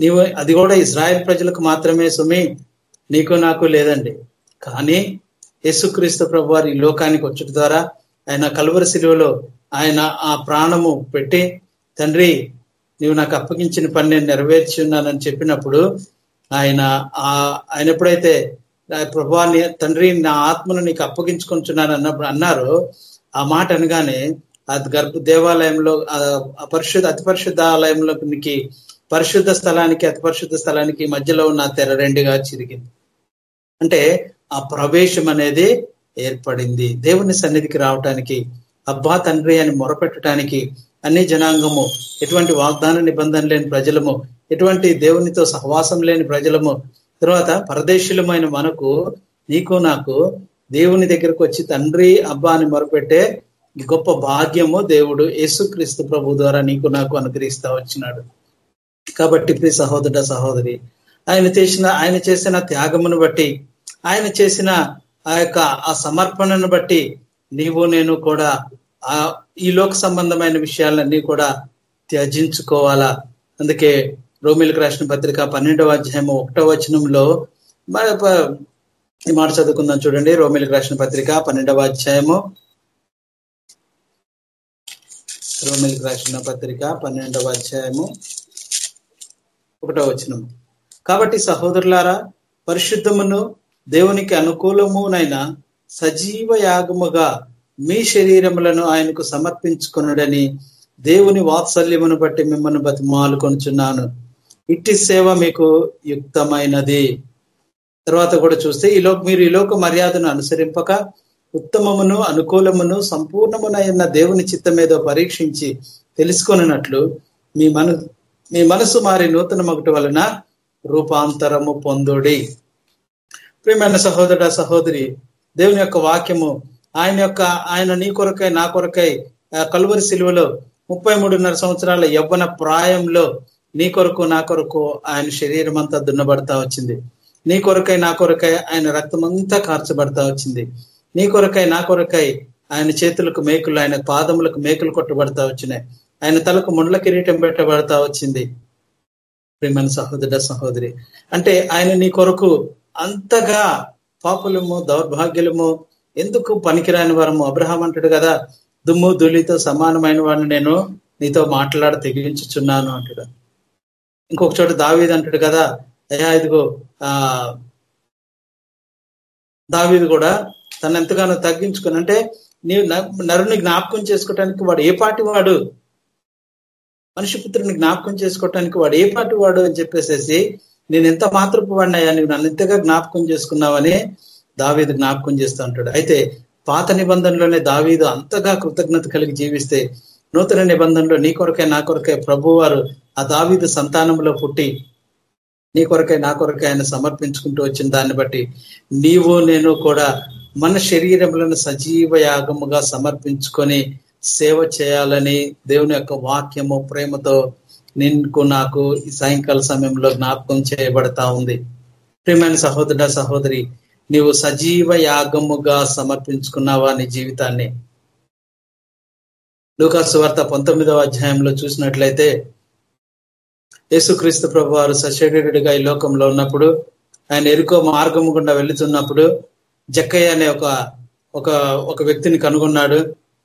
నీవు అది కూడా ఇజ్రాయెల్ ప్రజలకు మాత్రమే సుమి నీకు నాకు లేదండి. కానీ యేసుక్రీస్తు ప్రభు వారి లోకానికి వచ్చుట ద్వారా ఆయన కలువరి శిలువలో ఆయన ఆ ప్రాణము పెట్టి తండ్రి నీవు నాకు అప్పగించిన పని నేను నెరవేర్చి ఉన్నానని చెప్పినప్పుడు ఆయన ఆ ఆయన ఎప్పుడైతే ప్రభాని తండ్రి నా ఆత్మను నీకు అప్పగించుకుంటున్నాను అన్నప్పుడు అన్నారు ఆ మాట అనగానే అది గర్భ దేవాలయంలో పరిశుద్ధ అతి పరిశుద్ధ ఆలయంలోకి పరిశుద్ధ స్థలానికి అతి పరిశుద్ధ స్థలానికి మధ్యలో ఉన్న తెర రెండుగా చిరిగింది. అంటే ఆ ప్రవేశం అనేది ఏర్పడింది. దేవుని సన్నిధికి రావటానికి అబ్బా తండ్రి అని మొరపెట్టడానికి అన్ని జనాంగము ఎటువంటి వాగ్దాన నిబంధన లేని ప్రజలము ఎటువంటి దేవునితో సహవాసం లేని ప్రజలము తర్వాత పరదేశులమైన మనకు నీకు నాకు దేవుని దగ్గరకు వచ్చి తండ్రి అబ్బా అని మొరపెట్టే గొప్ప భాగ్యము దేవుడు యేసుక్రీస్తు ప్రభు ద్వారా నీకు నాకు అనుగ్రహిస్తా వచ్చినాడు. కాబట్టి ప్రియ సహోదర సహోదరి ఆయన చేసిన ఆయన చేసిన త్యాగమును బట్టి ఆయన చేసిన ఆ యొక్క ఆ సమర్పణను బట్టి నీవు నేను కూడా ఆ ఈ లోక సంబంధమైన విషయాలన్నీ కూడా త్యజించుకోవాలా? అందుకే రోమిలకు రాసిన పత్రిక పన్నెండవ అధ్యాయము ఒకటో వచనంలో ఈ మాట చదువుకుందాం చూడండి. రోమిలకు రాసిన పత్రిక పన్నెండవ అధ్యాయము రోమిలకు రాసిన పత్రిక పన్నెండవ అధ్యాయము ఒకటో వచనం కాబట్టి సహోదరులారా పరిశుద్ధమును దేవునికి అనుకూలమునైన సజీవ యాగముగా మీ శరీరములను ఆయనకు సమర్పించుకునుడని దేవుని వాత్సల్యమును బట్టి మిమ్మల్ని బతిమాలుకొనుచున్నాను ఇట్టి సేవ మీకు యుక్తమైనది. తర్వాత కూడా చూస్తే ఈ లోక మీరు ఈ లోక మర్యాదను అనుసరింపక ఉత్తమమును అనుకూలమును సంపూర్ణమునైన దేవుని చిత్తమేదో పరీక్షించి తెలుసుకొనినట్లు మీ మన మీ మనసు మారి నూతన మొగటి వలన రూపాంతరము పొందుడి. ప్రియమైన సహోదర సహోదరి దేవుని యొక్క వాక్యము ఆయన యొక్క ఆయన నీ కొరకై నా కొరకై కలువరి శిలువలో ముప్పై మూడున్నర సంవత్సరాల యవ్వన ప్రాయంలో నీ కొరకు నా కొరకు ఆయన శరీరం అంతా దున్నబడతా వచ్చింది. నీ కొరకై నా కొరకై ఆయన రక్తం అంతా కార్చబడతా వచ్చింది. నీ కొరకై నా కొరకై ఆయన చేతులకు మేకులు ఆయన పాదములకు మేకులు కొట్టబడతా వచ్చినాయి. ఆయన తలకు ముండ్ల కిరీటం పెట్టబడతా వచ్చింది. ప్రేమన సహోదర సహోదరి అంటే ఆయన నీ కొరకు అంతగా పాపులము దౌర్భాగ్యులము ఎందుకు పనికిరాని వరము అబ్రహాం అంటాడు కదా దుమ్ము ధూళితో సమానమైన వాడిని నేను నీతో మాట్లాడ తెగించుచున్నాను అంటాడు. ఇంకొక చోట దావీది అంటాడు కదా అయ్యా ఇదిగో ఆ దావీది కూడా తను ఎంతగానో తగ్గించుకుని అంటే నీవు నరుని జ్ఞాపకం చేసుకోవటానికి వాడు ఏ పాటి వాడు? మనిషి పుత్రుని జ్ఞాపకం చేసుకోవటానికి వాడు ఏ పాటి వాడు అని చెప్పేసేసి నేను ఎంత మాతృపు వాడినయ్యా నువ్వు నన్ను ఎంతగా జ్ఞాపకం చేసుకున్నావని దావీదు జ్ఞాపకం చేస్తూ ఉంటాడు. అయితే పాత నిబంధనలోనే దావీదు అంతగా కృతజ్ఞత కలిగి జీవిస్తే నూతన నిబంధనలో నీ కొరకే నా కొరకే ప్రభు వారు ఆ దావీదు సంతానంలో పుట్టి నీ కొరకే నా కొరకే ఆయన సమర్పించుకుంటూ వచ్చిన దాన్ని బట్టి నీవు నేను కూడా మన శరీరములను సజీవ యాగముగా సమర్పించుకొని సేవ చేయాలని దేవుని యొక్క వాక్యము ప్రేమతో నిన్కు నాకు ఈ సాయంకాల సమయంలో జ్ఞాపకం చేయబడతా ఉంది. ప్రియమైన సహోదర సహోదరి నీవు సజీవ యాగముగా సమర్పించుకున్నావా నీ జీవితాన్ని? లూకాసు వార్త పంతొమ్మిదవ అధ్యాయంలో చూసినట్లయితే యేసుక్రీస్తు ప్రభు వారు సశరీరుడిగా ఈ లోకంలో ఉన్నప్పుడు ఆయన ఎరుకో మార్గము గుండా వెళుతున్నప్పుడు జక్కయ్య అనే ఒక ఒక ఒక వ్యక్తిని కనుగొన్నాడు.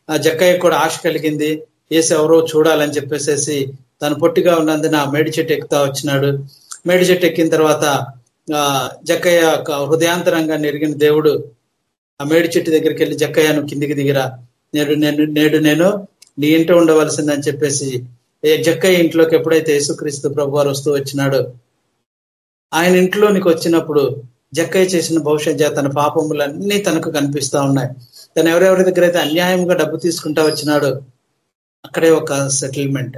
ఆ జక్కయ్య కూడా ఆశ కలిగింది ఏసు ఎవరో చూడాలని చెప్పేసేసి తను పొట్టిగా ఉన్నందున మేడి చెట్టు ఎక్కుతా వచ్చినాడు. మేడి చెట్టు ఎక్కిన తర్వాత జక్కయ్య హృదయాంతరంగా నెరిగిన దేవుడు ఆ మేడి చెట్టు దగ్గరికి వెళ్ళి జక్కయ్యను కిందికి దిగిరా. నేడు నేను నేడు నేను నీ ఇంట ఉండవలసిందని చెప్పేసి జక్కయ్య ఇంట్లోకి ఎప్పుడైతే యేసుక్రీస్తు ప్రభు వారు వస్తూ వచ్చినాడో ఆయన ఇంట్లోనికి వచ్చినప్పుడు జక్కయ్య చేసిన భవిష్యత్ తన పాపములన్నీ తనకు కనిపిస్తా ఉన్నాయి. తను ఎవరెవరి దగ్గర అయితే అన్యాయంగా డబ్బు తీసుకుంటా వచ్చినాడో అక్కడే ఒక సెటిల్మెంట్.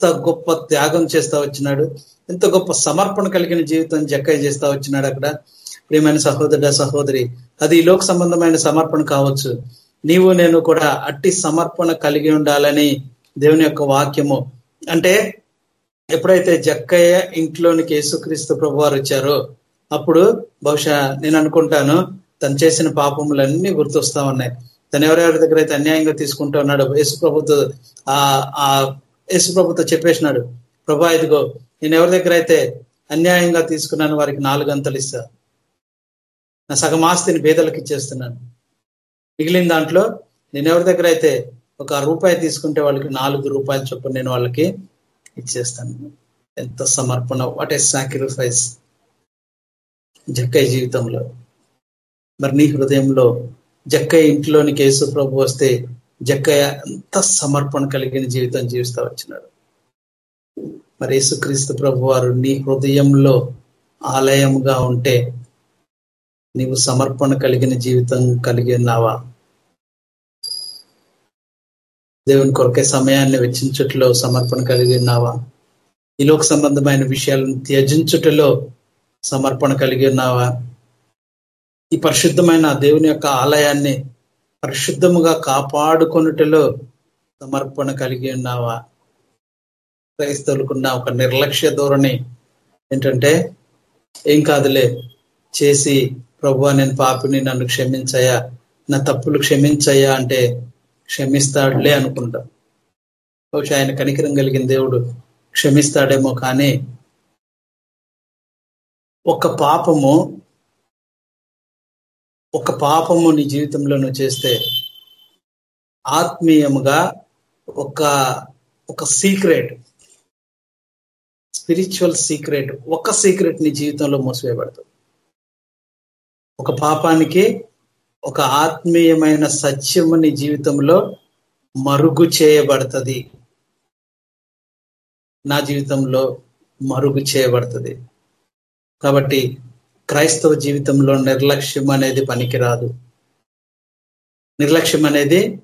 ఎంత గొప్ప త్యాగం చేస్తా వచ్చినాడు ఎంత గొప్ప సమర్పణ కలిగిన జీవితం జక్కయ్య చేస్తా వచ్చినాడు అక్కడ. ప్రియమైన సహోదర సహోదరి అది ఈ లోక సంబంధమైన సమర్పణ కావచ్చు. నీవు నేను కూడా అట్టి సమర్పణ కలిగి ఉండాలని దేవుని యొక్క వాక్యము. అంటే ఎప్పుడైతే జక్కయ్య ఇంట్లోనికి యేసుక్రీస్తు ప్రభు వారు వచ్చారో అప్పుడు బహుశా నేను అనుకుంటాను తను చేసిన పాపములన్నీ గుర్తొస్తా ఉన్నాయి. తను ఎవరెవరి దగ్గర అయితే అన్యాయంగా తీసుకుంటూ ఉన్నాడు యేసు ప్రభుత్వ ఆ యేసు ప్రభుతో చెప్పేసినాడు ప్రభా ఇదిగో నేను ఎవరి దగ్గర అయితే అన్యాయంగా తీసుకున్నాను వారికి నాలుగు అంతలు ఇస్తా. నా సగం ఆస్తిని పేదలకు ఇచ్చేస్తున్నాను. మిగిలిన దాంట్లో నేను ఎవరి దగ్గర అయితే ఒక రూపాయి తీసుకుంటే వాళ్ళకి నాలుగు రూపాయలు చొప్పున నేను వాళ్ళకి ఇచ్చేస్తాను. ఎంత సమర్పణ వాట్ ఏ సాక్రిఫైస్ జక్కయ్య జీవితంలో. మరి నీ హృదయంలో జక్కయ్య ఇంట్లోనికి యేసు ప్రభు వస్తే జక్కయ్య ఎంత సమర్పణ కలిగిన జీవితం జీవిస్తూ వచ్చినాడు. మరి యేసుక్రీస్తు ప్రభు వారు నీ హృదయంలో ఆలయంగా ఉంటే నీవు సమర్పణ కలిగిన జీవితం కలిగి ఉన్నావా? దేవుని కొరకే సమయాన్ని వెచ్చించుటలో సమర్పణ కలిగి ఉన్నావా? ఈలోక సంబంధమైన విషయాలను త్యజించుటలో సమర్పణ కలిగి ఉన్నావా? ఈ పరిశుద్ధమైన దేవుని యొక్క ఆలయాన్ని పరిశుద్ధముగా కాపాడుకొనుటలో సమర్పణ కలిగి ఉన్నావా? క్రైస్తవులకున్న ఒక నిర్లక్ష్య ధోరణి ఏంటంటే ఏం కాదులే చేసి ప్రభు నేను పాపిని నన్ను క్షమించయా నా తప్పులు క్షమించయ్యా అంటే క్షమిస్తాడులే అనుకుంటా. బహుశా ఆయన కనికరం కలిగిన దేవుడు క్షమిస్తాడేమో కానీ ఒక పాపము ఒక పాపము నీ జీవితంలో నువ్వు చేస్తే ఆత్మీయముగా ఒక ఒక సీక్రెట్ స్పిరిచువల్ సీక్రెట్ ఒక సీక్రెట్ నీ జీవితంలో మోసవేయబడుతుంది ఒక పాపానికి ఒక ఆత్మీయమైన సత్యము నీ జీవితంలో మరుగు చేయబడుతుంది. నా జీవితంలో మరుగు చేయబడుతుంది. కాబట్టి క్రైస్తవ జీవితంలో నిర్లక్ష్యం అనేది పనికిరాదు. నిర్లక్ష్యం అనేది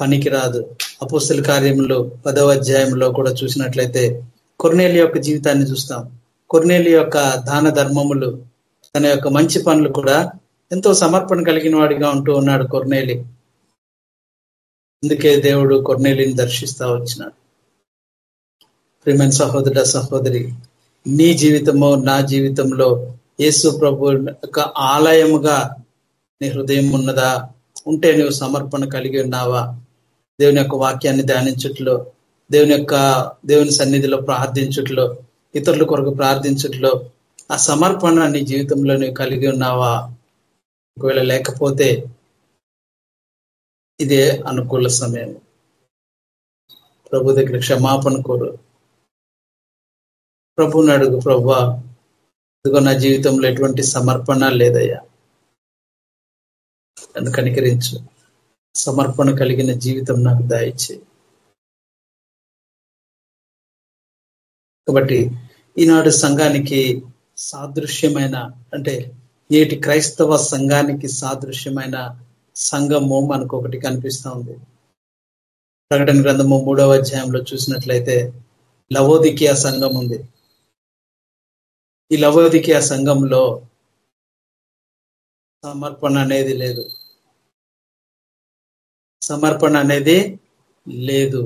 పనికిరాదు. అపోస్తుల కార్యములు పదవ అధ్యాయంలో కూడా చూసినట్లయితే కొర్నేలి యొక్క జీవితాన్ని చూస్తాం. కొర్నేలి యొక్క దాన ధర్మములు తన యొక్క మంచి పనులు కూడా ఎంతో సమర్పణ కలిగిన వాడిగా ఉంటూ ఉన్నాడు కొర్నేలి. అందుకే దేవుడు కొర్నేలిని దర్శిస్తా వచ్చినాడు. ప్రిమన్ సహోదర సహోదరి నీ జీవితము నా జీవితంలో యేసు ప్రభు యొక్క ఆలయముగా నీ హృదయం ఉన్నదా? ఉంటే నువ్వు సమర్పణ కలిగి ఉన్నావా? దేవుని యొక్క వాక్యాన్ని ధ్యానించుట్లో దేవుని యొక్క దేవుని సన్నిధిలో ప్రార్థించుట్లో ఇతరుల కొరకు ప్రార్థించుట్లో ఆ సమర్పణ నీ జీవితంలో నువ్వు కలిగి ఉన్నావా? ఒకవేళ లేకపోతే ఇదే అనుకూల సమయం. ప్రభు దగ్గర క్షమాపణ కోరు. ప్రభుని అడుగు ప్రభు ఇదిగో నా జీవితంలో ఎటువంటి సమర్పణ లేదయ్యా. నన్ను కనికరించు. సమర్పణ కలిగిన జీవితం నాకు దాయిచ్చే కాబట్టి ఈనాడు సంఘానికి సాదృశ్యమైన అంటే నేటి క్రైస్తవ సంఘానికి సాదృశ్యమైన సంఘము మనకు ఒకటి కనిపిస్తూ ఉంది. ప్రకటన గ్రంథము మూడవ అధ్యాయంలో చూసినట్లయితే లవోదికియా సంఘం ఉంది. ఈ లవోదికియా సంఘంలో సమర్పణ అనేది లేదు. సమర్పణ అనేది లేదు.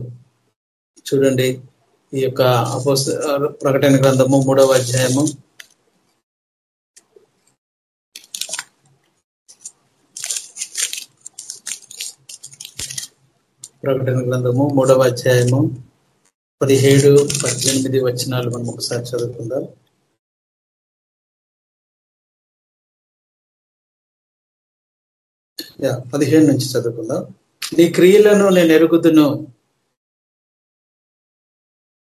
చూడండి ఈ యొక్క అపోస్ ప్రకటన గ్రంథము మూడవ అధ్యాయము. ప్రకటన గ్రంథము మూడవ అధ్యాయము పదిహేడు పద్దెనిమిది వచనాలు మనం ఒకసారి చదువుకుందాం. పదిహేడు నుంచి చదువుకుందాం. నీ క్రియలను నేను ఎరుగుదును.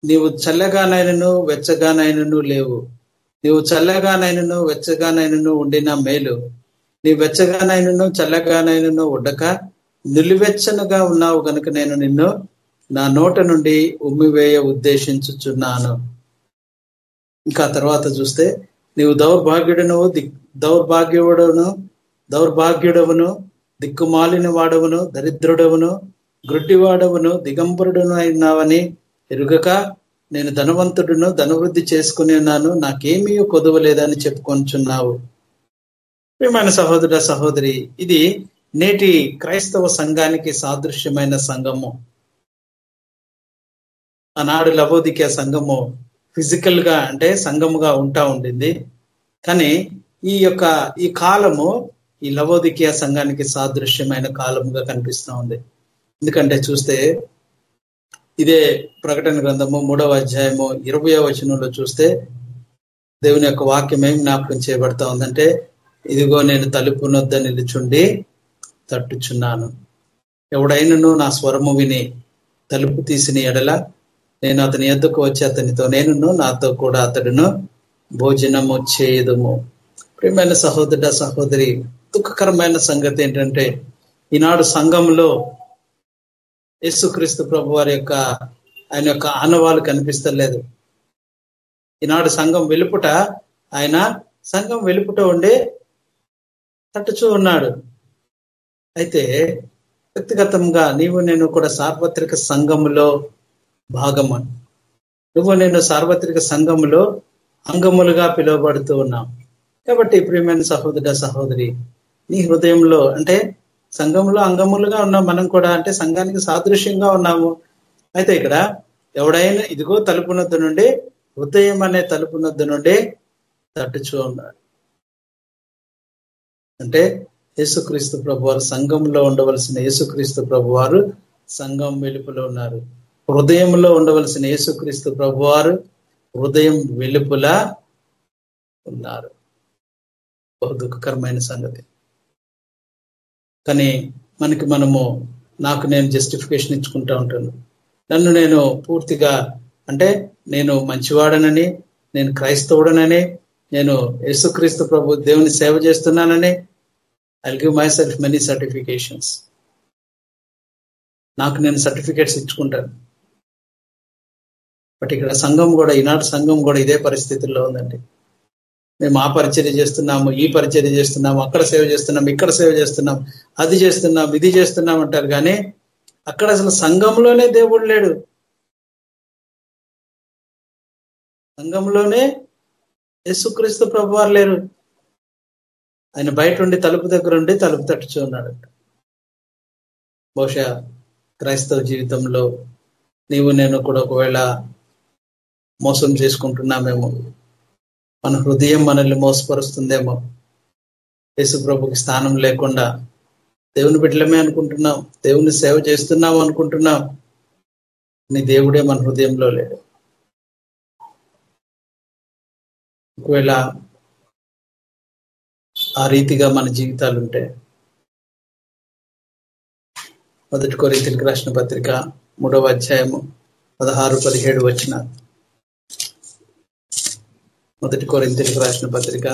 నీవు చల్లగానైనను వెచ్చగానైనను లేవు. నీవు చల్లగానైనను వెచ్చగానైనను ఉండిన మేలు. నీ వెచ్చగానైనను చల్లగానైనను ఉండక. నిలువెచ్చనుగా ఉన్నావు గనుక నేను నిన్ను నా నోట నుండి ఉమ్మివేయ ఉద్దేశించుచున్నాను. ఇంకా తర్వాత చూస్తే నీవు దౌర్భాగ్యుడును దిక్ దౌర్భాగ్యుడను దౌర్భాగ్యుడవును దిక్కుమాలిన వాడవును దరిద్రుడవును గ్రుడ్డివాడవును దిగంబరుడును అయినావని ఎరుగక నేను ధనవంతుడును ధనవృద్ధి చేసుకుని ఉన్నాను. నాకేమీ కొదవలేదని చెప్పుకొంచున్నావు. ప్రియమైన సహోదర సహోదరి ఇది నేటి క్రైస్తవ సంఘానికి సాదృశ్యమైన సంఘము. ఆనాడు లవోదిక సంఘము ఫిజికల్గా అంటే సంఘముగా ఉంటా ఉండింది. కానీ ఈ యొక్క ఈ కాలము ఈ లవోదికీయ సంఘానికి సాదృశ్యమైన కాలముగా కనిపిస్తూ ఉంది. ఎందుకంటే చూస్తే ఇదే ప్రకటన గ్రంథము మూడవ అధ్యాయము ఇరవయో వచనంలో చూస్తే దేవుని యొక్క వాక్యం ఏం జ్ఞాపకం చేయబడతా ఉందంటే ఇదిగో నేను తలుపు నొద్ద నిలుచుండి తట్టుచున్నాను. ఎవడైనను నా స్వరము విని తలుపు తీసిన ఎడల నేను అతని ఎద్దుకు వచ్చి అతనితో నేను నాతో కూడా అతడును భోజనము చేయదుము. ప్రియమైన సహోదర సహోదరి దుఃఖకరమైన సంగతి ఏంటంటే ఈనాడు సంఘంలో యేసుక్రీస్తు ప్రభు వారి యొక్క ఆయన యొక్క ఆనవాలు కనిపిస్తలేదు. ఈనాడు సంఘం వెలుపుట ఆయన సంఘం వెలుపుట ఉండే తట్టుచూ ఉన్నాడు. అయితే వ్యక్తిగతంగా నీవు నేను కూడా సార్వత్రిక సంఘములో భాగము? నువ్వు నేను సార్వత్రిక సంఘములో అంగములుగా పిలువబడుతూ ఉన్నాం. కాబట్టి ప్రియమైన సహోదర సహోదరి నీ హృదయంలో అంటే సంఘంలో అంగములుగా ఉన్నాం మనం కూడా అంటే సంఘానికి సాదృశ్యంగా ఉన్నాము. అయితే ఇక్కడ ఎవడైనా ఇదిగో తలుపునద్దు నుండి హృదయం అనే తలుపునద్దు నుండి తట్టుచూ ఉన్నాడు. అంటే యేసుక్రీస్తు ప్రభు వారు సంఘంలో ఉండవలసిన యేసుక్రీస్తు ప్రభు వారు సంఘం వెలుపులో ఉన్నారు. హృదయంలో ఉండవలసిన యేసుక్రీస్తు ప్రభు వారు హృదయం వెలుపుల ఉన్నారు. బహు దుఃఖకరమైన సంగతి. కానీ మనకి మనము నాకు నేను జస్టిఫికేషన్ ఇచ్చుకుంటా ఉంటాను. నన్ను నేను పూర్తిగా అంటే నేను మంచివాడనని నేను క్రైస్తవుడనని నేను యేసుక్రీస్తు ప్రభు దేవుని సేవ చేస్తున్నానని I give myself many certifications నాకు నేను సర్టిఫికేట్స్ ఇచ్చుకుంటాను. బట్ ఇక్కడ సంఘం కూడా ఈనాటి సంఘం కూడా ఇదే పరిస్థితుల్లో ఉందండి. మేము ఆ పరిచర్య చేస్తున్నాము ఈ పరిచర్య చేస్తున్నాము అక్కడ సేవ చేస్తున్నాం ఇక్కడ సేవ చేస్తున్నాం అది చేస్తున్నాం ఇది చేస్తున్నాం అంటారు. కానీ అక్కడ అసలు సంఘంలోనే దేవుడు లేడు. సంఘంలోనే యేసుక్రీస్తు ప్రభు వారు లేరు. ఆయన బయట ఉండి తలుపు దగ్గర ఉండి తలుపు తట్టుచూ ఉన్నాడు. బహుశా క్రైస్తవ జీవితంలో నీవు నేను కూడా ఒకవేళ మోసం చేసుకుంటున్నామేమో. మన హృదయం మనల్ని మోసపరుస్తుందేమో. యేసు ప్రభుకి స్థానం లేకుండా దేవుని బిడ్డలమే అనుకుంటున్నాం దేవుని సేవ చేస్తున్నాం అనుకుంటున్నాం. నీ దేవుడే మన హృదయంలో లేడు. ఒకవేళ ఆ రీతిగా మన జీవితాలు ఉంటే మొదటి కొరింతలకు రాసిన పత్రిక మూడవ అధ్యాయము పదహారు పదిహేడు వచ్చిన మొదటి కొరింతలకు రాసిన పత్రిక.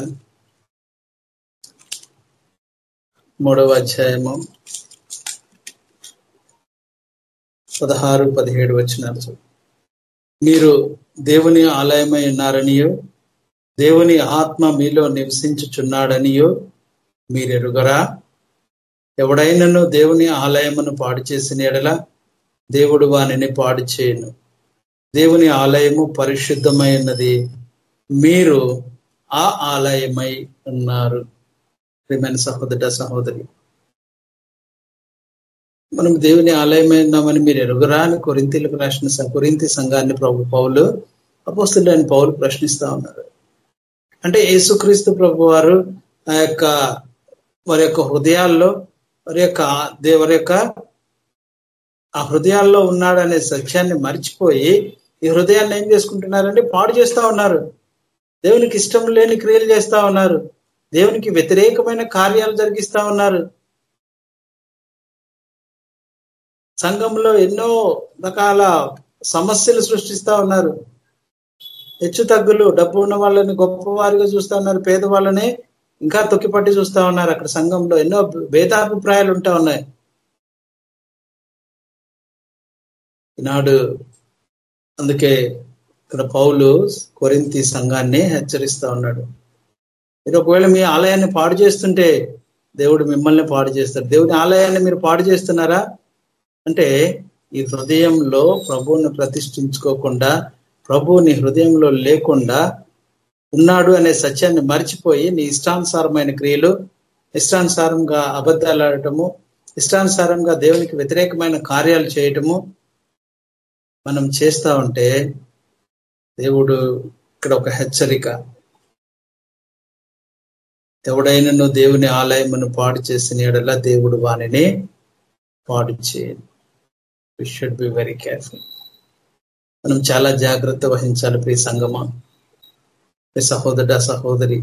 మూడవ అధ్యాయము. పదహారు పదిహేడు వచ్చినారు మీరు దేవుని ఆలయమై ఉన్నారనియో దేవుని ఆత్మ మీలో నివసించుచున్నాడనియో మీరెరుగరా? ఎవడైనను దేవుని ఆలయమును పాడు చేసిన ఎడల దేవుడు వానిని పాడు చేయను దేవుని ఆలయము పరిశుద్ధమైనది. మీరు ఆ ఆలయమై ఉన్నారు. ప్రియమైన సహోదర సహోదరి మనం దేవుని ఆలయమై ఉన్నామని మీరు ఎరుగురా అని కొరింతీలకు రాసిన కొరింతి సంఘాన్ని ప్రభు పౌలు అపోస్తుడైన పౌలు ప్రశ్నిస్తా ఉన్నారు. అంటే యేసుక్రీస్తు ప్రభు వారు ఆ యొక్క వారి యొక్క హృదయాల్లో వారి యొక్క వారి యొక్క ఆ హృదయాల్లో ఉన్నాడనే సత్యాన్ని మర్చిపోయి ఈ హృదయాన్ని ఏం చేసుకుంటున్నారంటే పాడు చేస్తా ఉన్నారు. దేవునికి ఇష్టం లేని క్రియలు చేస్తా ఉన్నారు. దేవునికి వ్యతిరేకమైన కార్యాలు జరిగిస్తా ఉన్నారు. సంఘంలో ఎన్నో రకాల సమస్యలు సృష్టిస్తా ఉన్నారు. హెచ్చు తగ్గులు డబ్బు ఉన్న వాళ్ళని గొప్పవారిగా చూస్తా ఉన్నారు పేదవాళ్ళని ఇంకా తొక్కిపట్టి చూస్తా ఉన్నారు. అక్కడ సంఘంలో ఎన్నో భేదాభిప్రాయాలు ఉంటా ఉన్నాయి. ఈనాడు అందుకే ఇక్కడ పౌలు కొరింతి సంఘాన్ని హెచ్చరిస్తా ఉన్నాడు. మీరు ఒకవేళ మీ ఆలయాన్ని పాడు చేస్తుంటే దేవుడు మిమ్మల్ని పాడు చేస్తాడు. దేవుని ఆలయాన్ని మీరు పాడు చేస్తున్నారా? అంటే ఈ హృదయంలో ప్రభువుని ప్రతిష్ఠించుకోకుండా ప్రభువుని హృదయంలో లేకుండా ఉన్నాడు అనే సత్యాన్ని మర్చిపోయి నీ ఇష్టానుసారమైన క్రియలు ఇష్టానుసారంగా అబద్ధాలు ఆడటము ఇష్టానుసారంగా దేవునికి వ్యతిరేకమైన కార్యాలు చేయటము మనం చేస్తా ఉంటే దేవుడు ఇక్కడ ఒక హెచ్చరిక. ఎవడైనా దేవుని ఆలయమును పాడు చేసిన ఎడలా దేవుడు వానిని పాడు చేయను we should be very careful మనం చాలా జాగ్రత్త వహించాలి ప్రియ సంగమా. సహోదర సహోదరి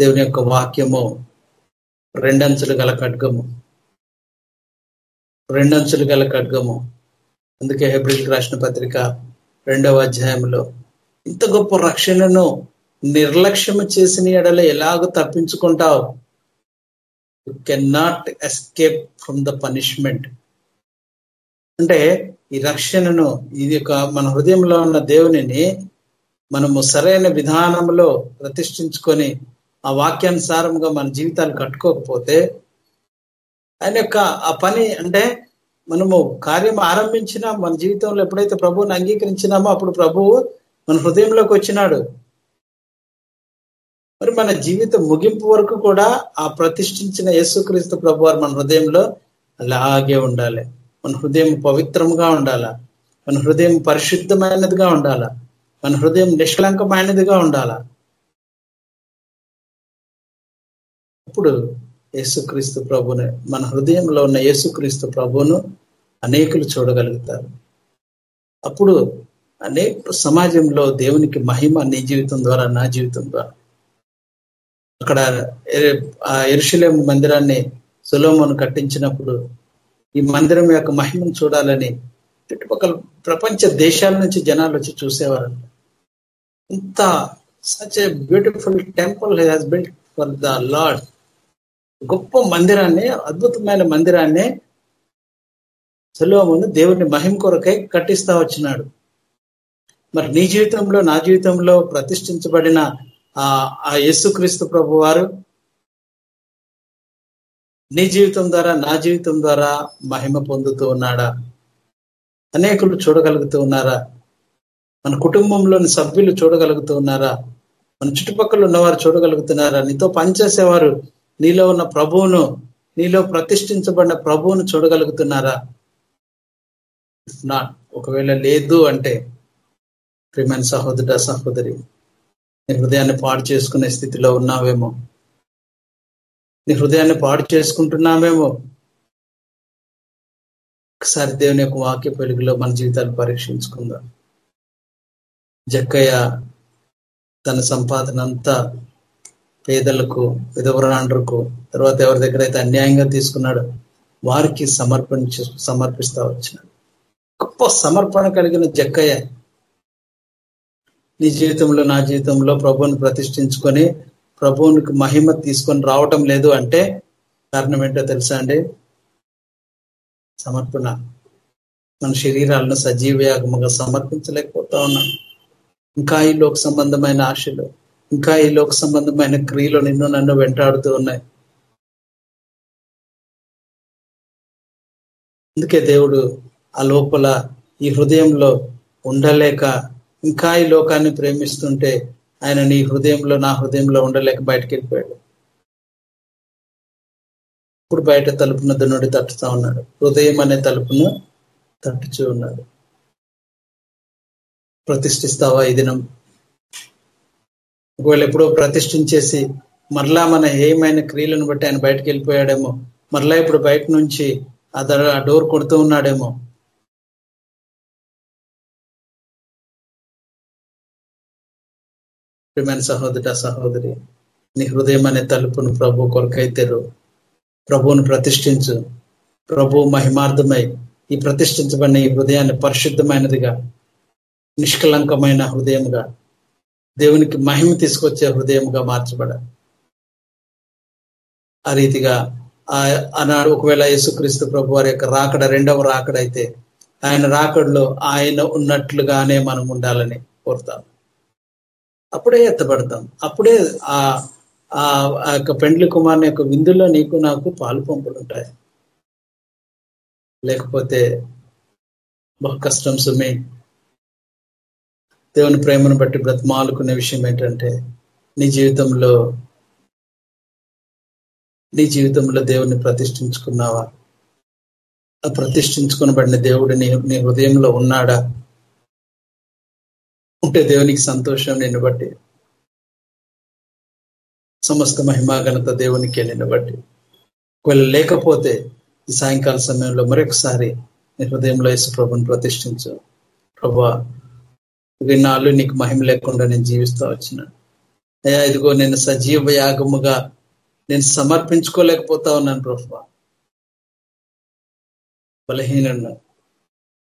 దేవుని యొక్క వాక్యము రెండంచులు గల ఖడ్గము. రెండంచులు గల ఖడ్గము. అందుకే హెబ్రిల్ రాసిన పత్రిక రెండవ అధ్యాయంలో ఇంత గొప్ప రక్షణను నిర్లక్ష్యము చేసిన ఎడల ఎలాగో తప్పించుకుంటావు? You can not escape from the punishment అంటే ఈ రక్షణను ఇది ఒక మన హృదయంలో ఉన్న దేవునిని మనము సరైన విధానంలో ప్రతిష్ఠించుకొని ఆ వాక్యానుసారంగా మన జీవితాలు కట్టుకోకపోతే ఆయన యొక్క ఆ పని అంటే మనము కార్యం ఆరంభించిన మన జీవితంలో ఎప్పుడైతే ప్రభువుని అంగీకరించినామో అప్పుడు ప్రభువు మన హృదయంలోకి వచ్చినాడు. మరి మన జీవిత ముగింపు వరకు కూడా ఆ ప్రతిష్ఠించిన యేసుక్రీస్తు ప్రభు వారు మన హృదయంలో అలాగే ఉండాలి. మన హృదయం పవిత్రంగా ఉండాలా. మన హృదయం పరిశుద్ధమైనదిగా ఉండాలా. మన హృదయం నిష్కలంకమైనదిగా ఉండాలా. అప్పుడు యేసుక్రీస్తు ప్రభుని మన హృదయంలో ఉన్న యేసుక్రీస్తు ప్రభును అనేకులు చూడగలుగుతారు. అప్పుడు అనేక సమాజంలో దేవునికి మహిమ నీ జీవితం ద్వారా నా జీవితం ద్వారా. అక్కడ ఆ ఎరుషులేం మందిరాన్ని సులోమను కట్టించినప్పుడు ఈ మందిరం యొక్క మహిమను చూడాలని చుట్టుపక్కల ప్రపంచ దేశాల నుంచి జనాలు వచ్చి చూసేవారు ఇంత such a beautiful temple has built for the lord గొప్ప మందిరాన్ని అద్భుతమైన మందిరాన్ని ముందు దేవుని మహిమ కొరకై కట్టిస్తా వచ్చినాడు. మరి నీ జీవితంలో నా జీవితంలో ప్రతిష్ఠించబడిన ఆ ఆ యేసుక్రీస్తు ప్రభు వారు నీ జీవితం ద్వారా నా జీవితం ద్వారా మహిమ పొందుతూ ఉన్నాడా? అనేకులు చూడగలుగుతూ ఉన్నారా? మన కుటుంబంలోని సభ్యులు చూడగలుగుతూ ఉన్నారా? మన చుట్టుపక్కల ఉన్నవారు చూడగలుగుతున్నారా? నీతో పనిచేసేవారు నీలో ఉన్న ప్రభువును నీలో ప్రతిష్ఠించబడిన ప్రభువును చూడగలుగుతున్నారా? నాట్ ఒకవేళ లేదు అంటే ప్రియమైన సహోదర సహోదరి నీ హృదయాన్ని పాడు చేసుకునే స్థితిలో ఉన్నావేమో? నీ హృదయాన్ని పాడు చేసుకుంటున్నామేమో ఒకసారి దేవుని యొక్క వాక్య పెలుగులో మన జీవితాలు పరీక్షించుకుందాం. జక్కయ్య తన సంపాదన అంతా పేదలకు విధవరాండ్రకు తర్వాత ఎవరి దగ్గర అయితే అన్యాయంగా తీసుకున్నాడో వారికి సమర్పణ సమర్పిస్తా వచ్చినాడు. గొప్ప సమర్పణ కలిగిన జక్కయ్య నీ జీవితంలో నా జీవితంలో ప్రభువుని ప్రతిష్ఠించుకొని ప్రభువునికి మహిమ తీసుకొని రావటం లేదు అంటే కారణం ఏంటో తెలుసా అండి? సమర్పణ. మన శరీరాలను సజీవయాగముగా సమర్పించలేకపోతా ఉన్నాం. ఇంకా ఈ లోక సంబంధమైన ఆశలు ఇంకా ఈ లోక సంబంధమైన క్రియలు నిన్ను నన్ను వెంటాడుతూ ఉన్నాయి. అందుకే దేవుడు ఆ లోపల ఈ హృదయంలో ఉండలేక ఇంకా ఈ లోకాన్ని ప్రేమిస్తుంటే ఆయన నీ హృదయంలో నా హృదయంలో ఉండలేక బయటకు వెళ్ళిపోయాడు. ఇప్పుడు బయట తలుపున దున్నుడి తట్టుతా ఉన్నాడు. హృదయం అనే తలుపును తట్టుచూ ఉన్నాడు. ప్రతిష్ఠిస్తావా ఈ దినం? ఒకవేళ ఎప్పుడో ప్రతిష్ఠించేసి మరలా మన ఏమైన క్రియలను బట్టి ఆయన బయటకు వెళ్ళిపోయాడేమో మరలా ఇప్పుడు బయట నుంచి ఆ డోర్ కొడుతూ ఉన్నాడేమో. ప్రియమైన సహోదర సహోదరి నీ హృదయం అనే తలుపును ప్రభు కొరకైతేరు ప్రభువును ప్రతిష్ఠించు. ప్రభు మహిమార్థమై ఈ ప్రతిష్ఠించబడిన ఈ హృదయాన్ని పరిశుద్ధమైనదిగా నిష్కలంకమైన హృదయంగా దేవునికి మహిమ తీసుకొచ్చే హృదయముగా మార్చబడాలి. ఆ రీతిగా ఆనాడు ఒకవేళ యేసుక్రీస్తు ప్రభు వారి యొక్క రాకడ రెండవ రాకడ అయితే ఆయన రాకడలో ఆయన ఉన్నట్లుగానే మనం ఉండాలని కోరుతాం. అప్పుడే ఎత్తబడతాం. అప్పుడే ఆ ఆ యొక్క పెండ్లి కుమార్ని యొక్క విందులో నీకు నాకు పాలు పంపులు ఉంటాయి. లేకపోతే బహు కష్టం సుమే దేవుని ప్రేమను బట్టి బ్రతమాలుకునే విషయం ఏంటంటే నీ జీవితంలో నీ జీవితంలో దేవుని ప్రతిష్ఠించుకున్నావా? ఆ ప్రతిష్ఠించుకునబడిన దేవుడు నీ నీ హృదయంలో ఉన్నాడా? ఉంటే దేవునికి సంతోషం నిన్ను బట్టి. సమస్త మహిమాఘనత దేవునికే నిన్ను బట్టి. ఒకవేళ లేకపోతే ఈ సాయంకాల సమయంలో మరొకసారి నీ హృదయంలో యేసు ప్రభుని ప్రతిష్ఠించు. ప్రభా విన్నాళ్ళు నీకు మహిమ లేకుండా నేను జీవిస్తూ వచ్చిన. అయ్యా ఇదిగో నేను సజీవ యాగముగా నేను సమర్పించుకోలేకపోతా ఉన్నాను ప్రభు బలహీనంగా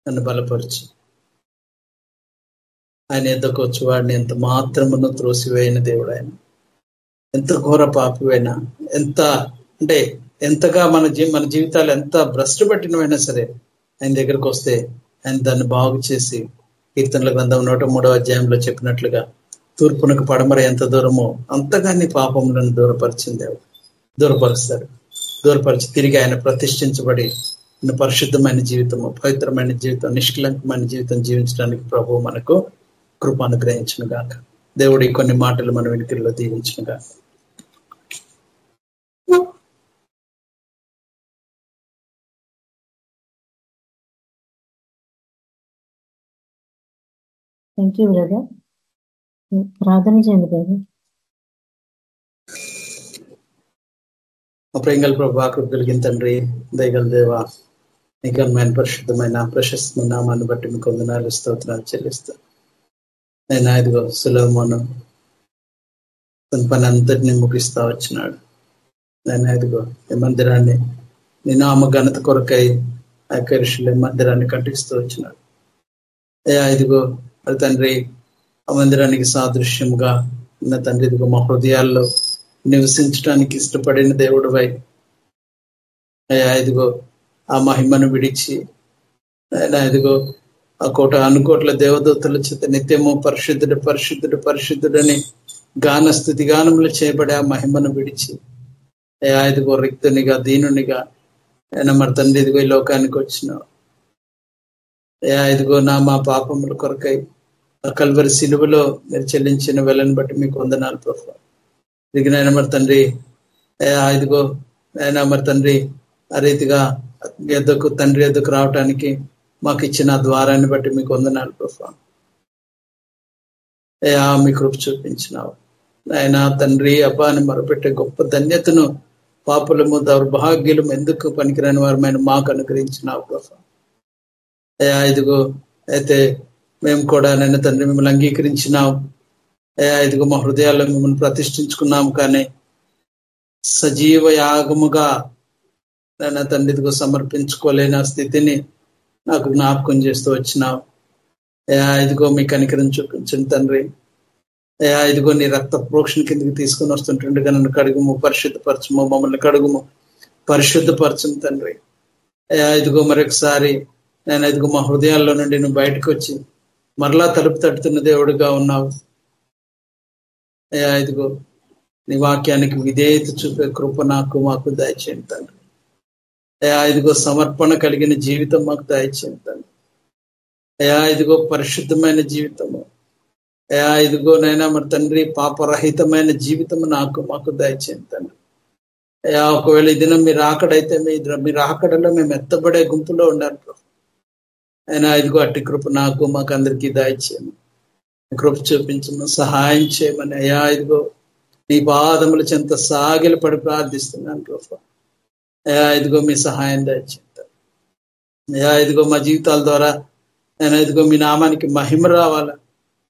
నన్ను బలపరచు. ఆయన ఎద్దకు వచ్చి వాడిని ఎంత మాత్రమును త్రోసివేయన దేవుడు ఆయన ఎంత ఘోర పాపివైనా ఎంత అంటే ఎంతగా మన జీ మన జీవితాలు ఎంత భ్రష్టు పట్టినవైనా సరే ఆయన దగ్గరకు వస్తే ఆయన దాన్ని బాగు చేసి కీర్తనల గ్రంథం నూట మూడవ అధ్యాయంలో చెప్పినట్లుగా తూర్పునకు పడమర ఎంత దూరమో అంతగాని పాపములను దూరపరిచింది దూరపరుస్తాడు. దూరపరిచి తిరిగి ఆయన ప్రతిష్ఠించబడి పరిశుద్ధమైన జీవితము పవిత్రమైన జీవితం నిష్కలంకమైన జీవితం జీవించడానికి ప్రభు మనకు కృప అనుగ్రహించను గాక దేవుడి కొన్ని మాటలు మన వెనుకల్లో దీవించను గాక
థ్యాంక్ యూ బ్రదర్ ప్రార్థన చేయండి బ్రదర్
ప్రేంగల్ ప్రభా కలిగిన తండ్రి దయగల దేవ నిఘన్మైన పరిశుద్ధమైన ప్రశస్తమైన నామాన్ని బట్టి మీకు వందనాలు స్తోత్రాలు చెల్లిస్తాను నేను ఇదిగో సులభమను తన పని అంతటిని ముగిస్తా వచ్చినాడు. నేను ఇదిగో ఈ మందిరాన్ని నేను నామ ఘనత కొరకై ఆ యొక్క మందిరాన్ని కట్టిస్తూ వచ్చినాడు. ఏ ఇదిగో మరి తండ్రి ఆ మందిరానికి సాదృశ్యంగా నా తండ్రి ఇదిగో మా హృదయాల్లో నివసించడానికి ఇష్టపడిన దేవుడు వై. అయ్యా ఇదిగో ఆ మహిమను విడిచి ఆయన ఇదిగో ఆ కోట అనుకోట్ల దేవదూతల చేత నిత్యము పరిశుద్ధుడు పరిశుద్ధుడు పరిశుద్ధుడని గాన స్థుతి గానములు చేయబడే ఆ మహిమను విడిచి అయ్యా ఇదిగో రిక్తునిగా దీనునిగా ఆయన మరి తండ్రి ఇదిగో ఈ లోకానికి వచ్చిన అయ్యా ఇదిగో నా మా పాపముల కొరకై కల్వరి సిలువలో మీరు చెల్లించిన వెళ్ళని బట్టి మీకు వందనాలు ప్రభావ. ఇదిగి మరి తండ్రి ఇదిగో అయినా మరి తండ్రి ఆ రీతిగా ఎద్దకు తండ్రి ఎద్దకు రావటానికి మాకు ఇచ్చిన ద్వారాన్ని బట్టి మీకు వందనాలు ప్రభావ. అయ్యా మీ కృప చూపించినావు. ఆయన తండ్రి అబ్బా అని మొరపెట్టే గొప్ప ధన్యతను పాపులము దౌర్భాగ్యులము ఎందుకు పనికిరాని వారమైన మాకు అనుగ్రహించినావు ప్రభా అయ్యా ఇదిగో అయితే మేము కూడా నిన్న తండ్రి మిమ్మల్ని అంగీకరించినాం. ఇదిగో మా హృదయాల్లో మిమ్మల్ని ప్రతిష్ఠించుకున్నాం కానీ సజీవ యాగముగా నన్ను తండ్రి ఇదిగో సమర్పించుకోలేని స్థితిని నాకు జ్ఞాపకం చేస్తూ వచ్చినావు. ఇదిగో మీ కనికరం చూపించండి తండ్రి. అయా ఇదిగో నీ రక్త ప్రోక్షణ కిందకి తీసుకుని వస్తుంటుండగా నన్ను కడుగుము పరిశుద్ధపరచము మమ్మల్ని కడుగుము పరిశుద్ధపరచము తండ్రి. అయా ఇదిగో మరొకసారి నేను ఇదిగో మా హృదయాల్లో నుండి నువ్వు బయటకు వచ్చి మరలా తలుపు తట్టుతున్న దేవుడుగా ఉన్నావు. అయ్యా ఇదిగో నీ వాక్యానికి విధేయత చూపే కృప నాకు మాకు దయచేయండి తండ్రి. అయ్యా ఇదిగో సమర్పణ కలిగిన జీవితం మాకు దయచేయండి తండ్రి. అయ్యా ఇదిగో పరిశుద్ధమైన జీవితము. అయ్యా ఇదిగో నైనా మరి తండ్రి పాపరహితమైన జీవితం నాకు మాకు దయచేయండి తండ్రి. అయ్యా ఒకవేళ ఈ దినం మీరు ఆకడైతే మీ మీరు ఆకడలో మేము ఎత్తబడే గుంపులో ఉండాలి ప్రభు. అయినా ఇదిగో అట్టి కృప నాకు మాకు అందరికీ దాయిచ్చేయము కృప చూపించము సహాయం చేయమని. అయ్యా ఇదిగో నీ పాదముల చెంత సాగిలు పడి ప్రార్థిస్తున్నాను కృప. అయ్యా ఇదిగో మీ సహాయం దయచేయండి. అయ్యా ఇదిగో మా జీవితాల ద్వారా నేను ఇదిగో మీ నామానికి మహిమ రావాలా.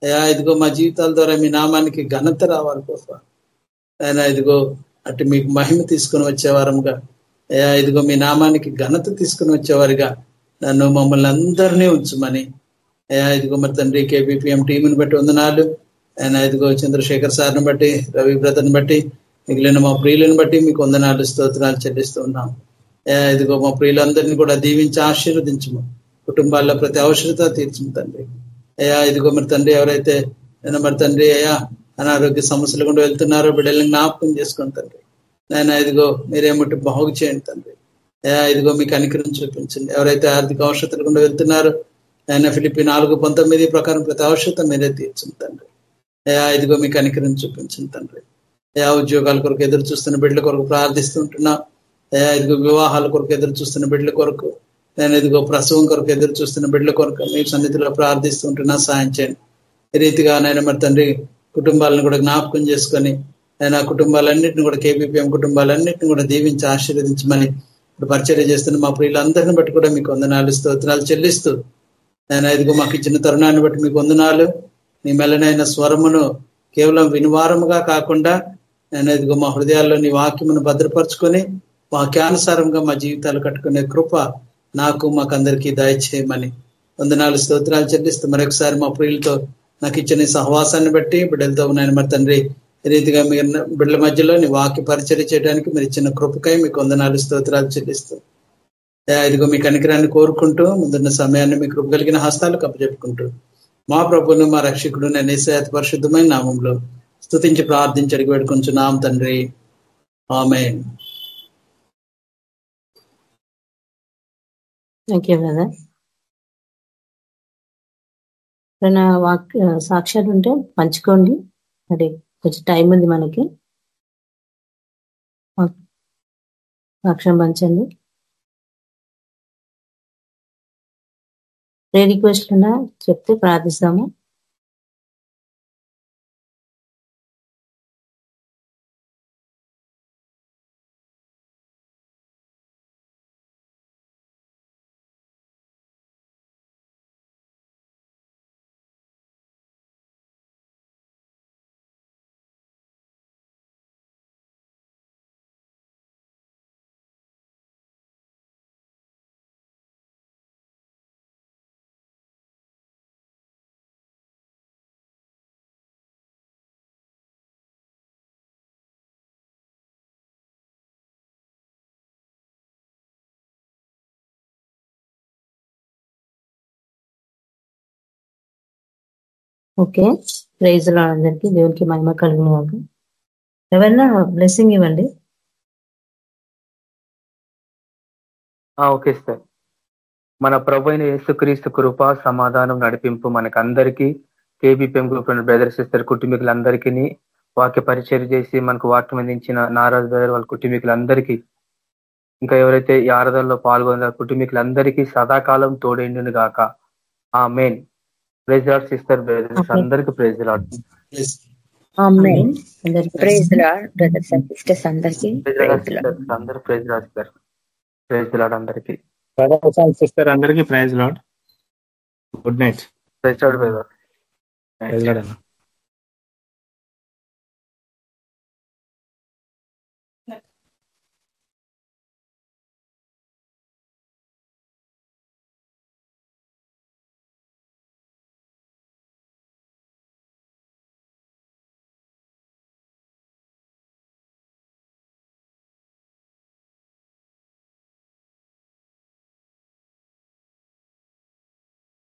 అయ్యా ఇదిగో మా జీవితాల ద్వారా మీ నామానికి ఘనత రావాలి కృప. ఆయన ఇదిగో అటు మీకు మహిమ తీసుకుని వచ్చేవారముగా అయ్యా ఇదిగో మీ నామానికి ఘనత తీసుకుని వచ్చేవారుగా నన్ను మమ్మల్ని అందరినీ ఉంచమని. అయ్యా ఇదిగో మరి తండ్రి కేబిపిఎం టీంని బట్టి వందనాలు. ఆయన ఇదిగో చంద్రశేఖర్ సార్ని బట్టి రవి బ్రతని బట్టి మిగిలిన మా ప్రియులను బట్టి మీకు వందనాలు స్తోత్రాలు చెల్లిస్తూ ఉన్నాం. ఇదిగో మా ప్రియులందరినీ కూడా దీవించి ఆశీర్వదించము. కుటుంబాల్లో ప్రతి అవసరత తీర్చము తండ్రి. అయ్యా ఇదిగో మరి తండ్రి ఎవరైతే నేను మరి తండ్రి అయ్యా అనారోగ్య సమస్యలు కూడా వెళ్తున్నారో బిడ్డల్ని జ్ఞాపకం చేసుకుని తండ్రి. నేను ఇదిగో మీరేమిటి బాగు చేయండి తండ్రి. ఇదిగో మీకు అనుకరణ చూపించండి. ఎవరైతే ఆర్థిక అవసరతలు కూడా వెళ్తున్నారో ఆయన ఫిలిపి నాలుగు పంతొమ్మిది ప్రకారం ప్రతి అవసరత మీరే తీర్చిన తండ్రి. ఇదిగో మీకు అనుకరణ చూపించండి తండ్రి. యా ఉద్యోగాల కొరకు ఎదురు చూస్తున్న బిడ్డల కొరకు ప్రార్థిస్తుంటున్నా ఇదిగో వివాహాల కొరకు ఎదురు చూస్తున్న బిడ్డల కొరకు నేను ఇదిగో ప్రసవం కొరకు ఎదురు చూస్తున్న బిడ్డల కొరకు మీ సన్నిధిలో ప్రార్థిస్తుంటున్నా సాయం చేయండి. ఈ రీతిగా నేను మరి తండ్రి కుటుంబాలను కూడా జ్ఞాపకం చేసుకొని నేను ఆ కుటుంబాలన్నింటిని కూడా కేబీపీఎం కుటుంబాలన్నింటిని కూడా దీవించి ఆశీర్వదించమని ఇప్పుడు పరిచర్య చేస్తున్న మా ప్రియులందరిని బట్టి కూడా మీకు వందనాలు స్తోత్రాలు చెల్లిస్తూ నేను ఇదిగో మాకు ఇచ్చిన తరుణాన్ని బట్టి మీకు వందనాలు. నీ మెల్లనైన స్వరమును కేవలం వినివారముగా కాకుండా నేను ఇదిగో మా హృదయాల్లో నీ వాక్యమును భద్రపరుచుకొని వాక్యానుసారంగా మా జీవితాలు కట్టుకునే కృప నాకు మాకందరికీ దయచేయమని వందనాలు స్తోత్రాలు చెల్లిస్తూ మరొకసారి మా ప్రియులతో నాకు ఇచ్చిన సహవాసాన్ని బట్టి బిడ్డలతో ఉన్నాయని మరి తండ్రి రీతిగా మీరు బిడ్డల మధ్యలో నీ వాక్య పరిచయం చేయడానికి మీరు ఇచ్చిన కృపకై మీకు వందనాలు స్తోత్రాలు చెల్లిస్తూ. ఇదిగో మీ కనికరాన్ని కోరుకుంటూ ముందున్న సమయాన్ని మీ కృప కలిగిన హస్తాలు కప్పచెప్పుకుంటూ మా ప్రభును మా రక్షకుడు నేను ఏసయాత పరిశుద్ధమైన నామంలో స్థుతించి ప్రార్థించి అడిగి పెట్టుకుంటున్నాం తండ్రి. ఆమె
వాక్ సాక్ష్యాలు ఉంటే పంచుకోండి. అడిగి కొంచెం టైం ఉంది మనకి. సాక్ష్యం పంచండి. ప్రే రిక్వెస్ట్లున్నా చెప్తే ప్రార్థిస్తాము. ఓకే. ప్రైజ్ అందరికి. దేవునికి మహిమ కలుగునివ్వండి ఎవరైనా బ్లెస్సింగ్ ఇవ్వండి?
ఆ, ఓకే సార్ మన ప్రభు అయిన యేసుక్రీస్తు కృప సమాధానం నడిపింపు మనకందరికీ కేబీపీఎం గ్రూప్ బ్రదర్ సిస్టర్ కుటుంబీకులందరికీ వాక్య పరిచయం చేసి మనకు వాక్యం అందించిన నారాజ్ బ్రదర్ వాళ్ళ కుటుంబీకులందరికీ ఇంకా ఎవరైతే ఈ ఆరాధనలో పాల్గొన్న కుటుంబీకులందరికీ సదాకాలం తోడేండును గాక amen praise lord sister brothers. అందరికీ ప్రైజ్ లాడ్
అందరికీ
praise lord brothers and sisters అందరికి
ప్రైజ్ లాడ్
ప్రైజ్
అందరూ లాడ్ సార్ ప్రైజ్ లాడ్ అందరికీ.
సిస్టర్ అందరికీ praise lord good night
praise lord brother
praise lord అన్న.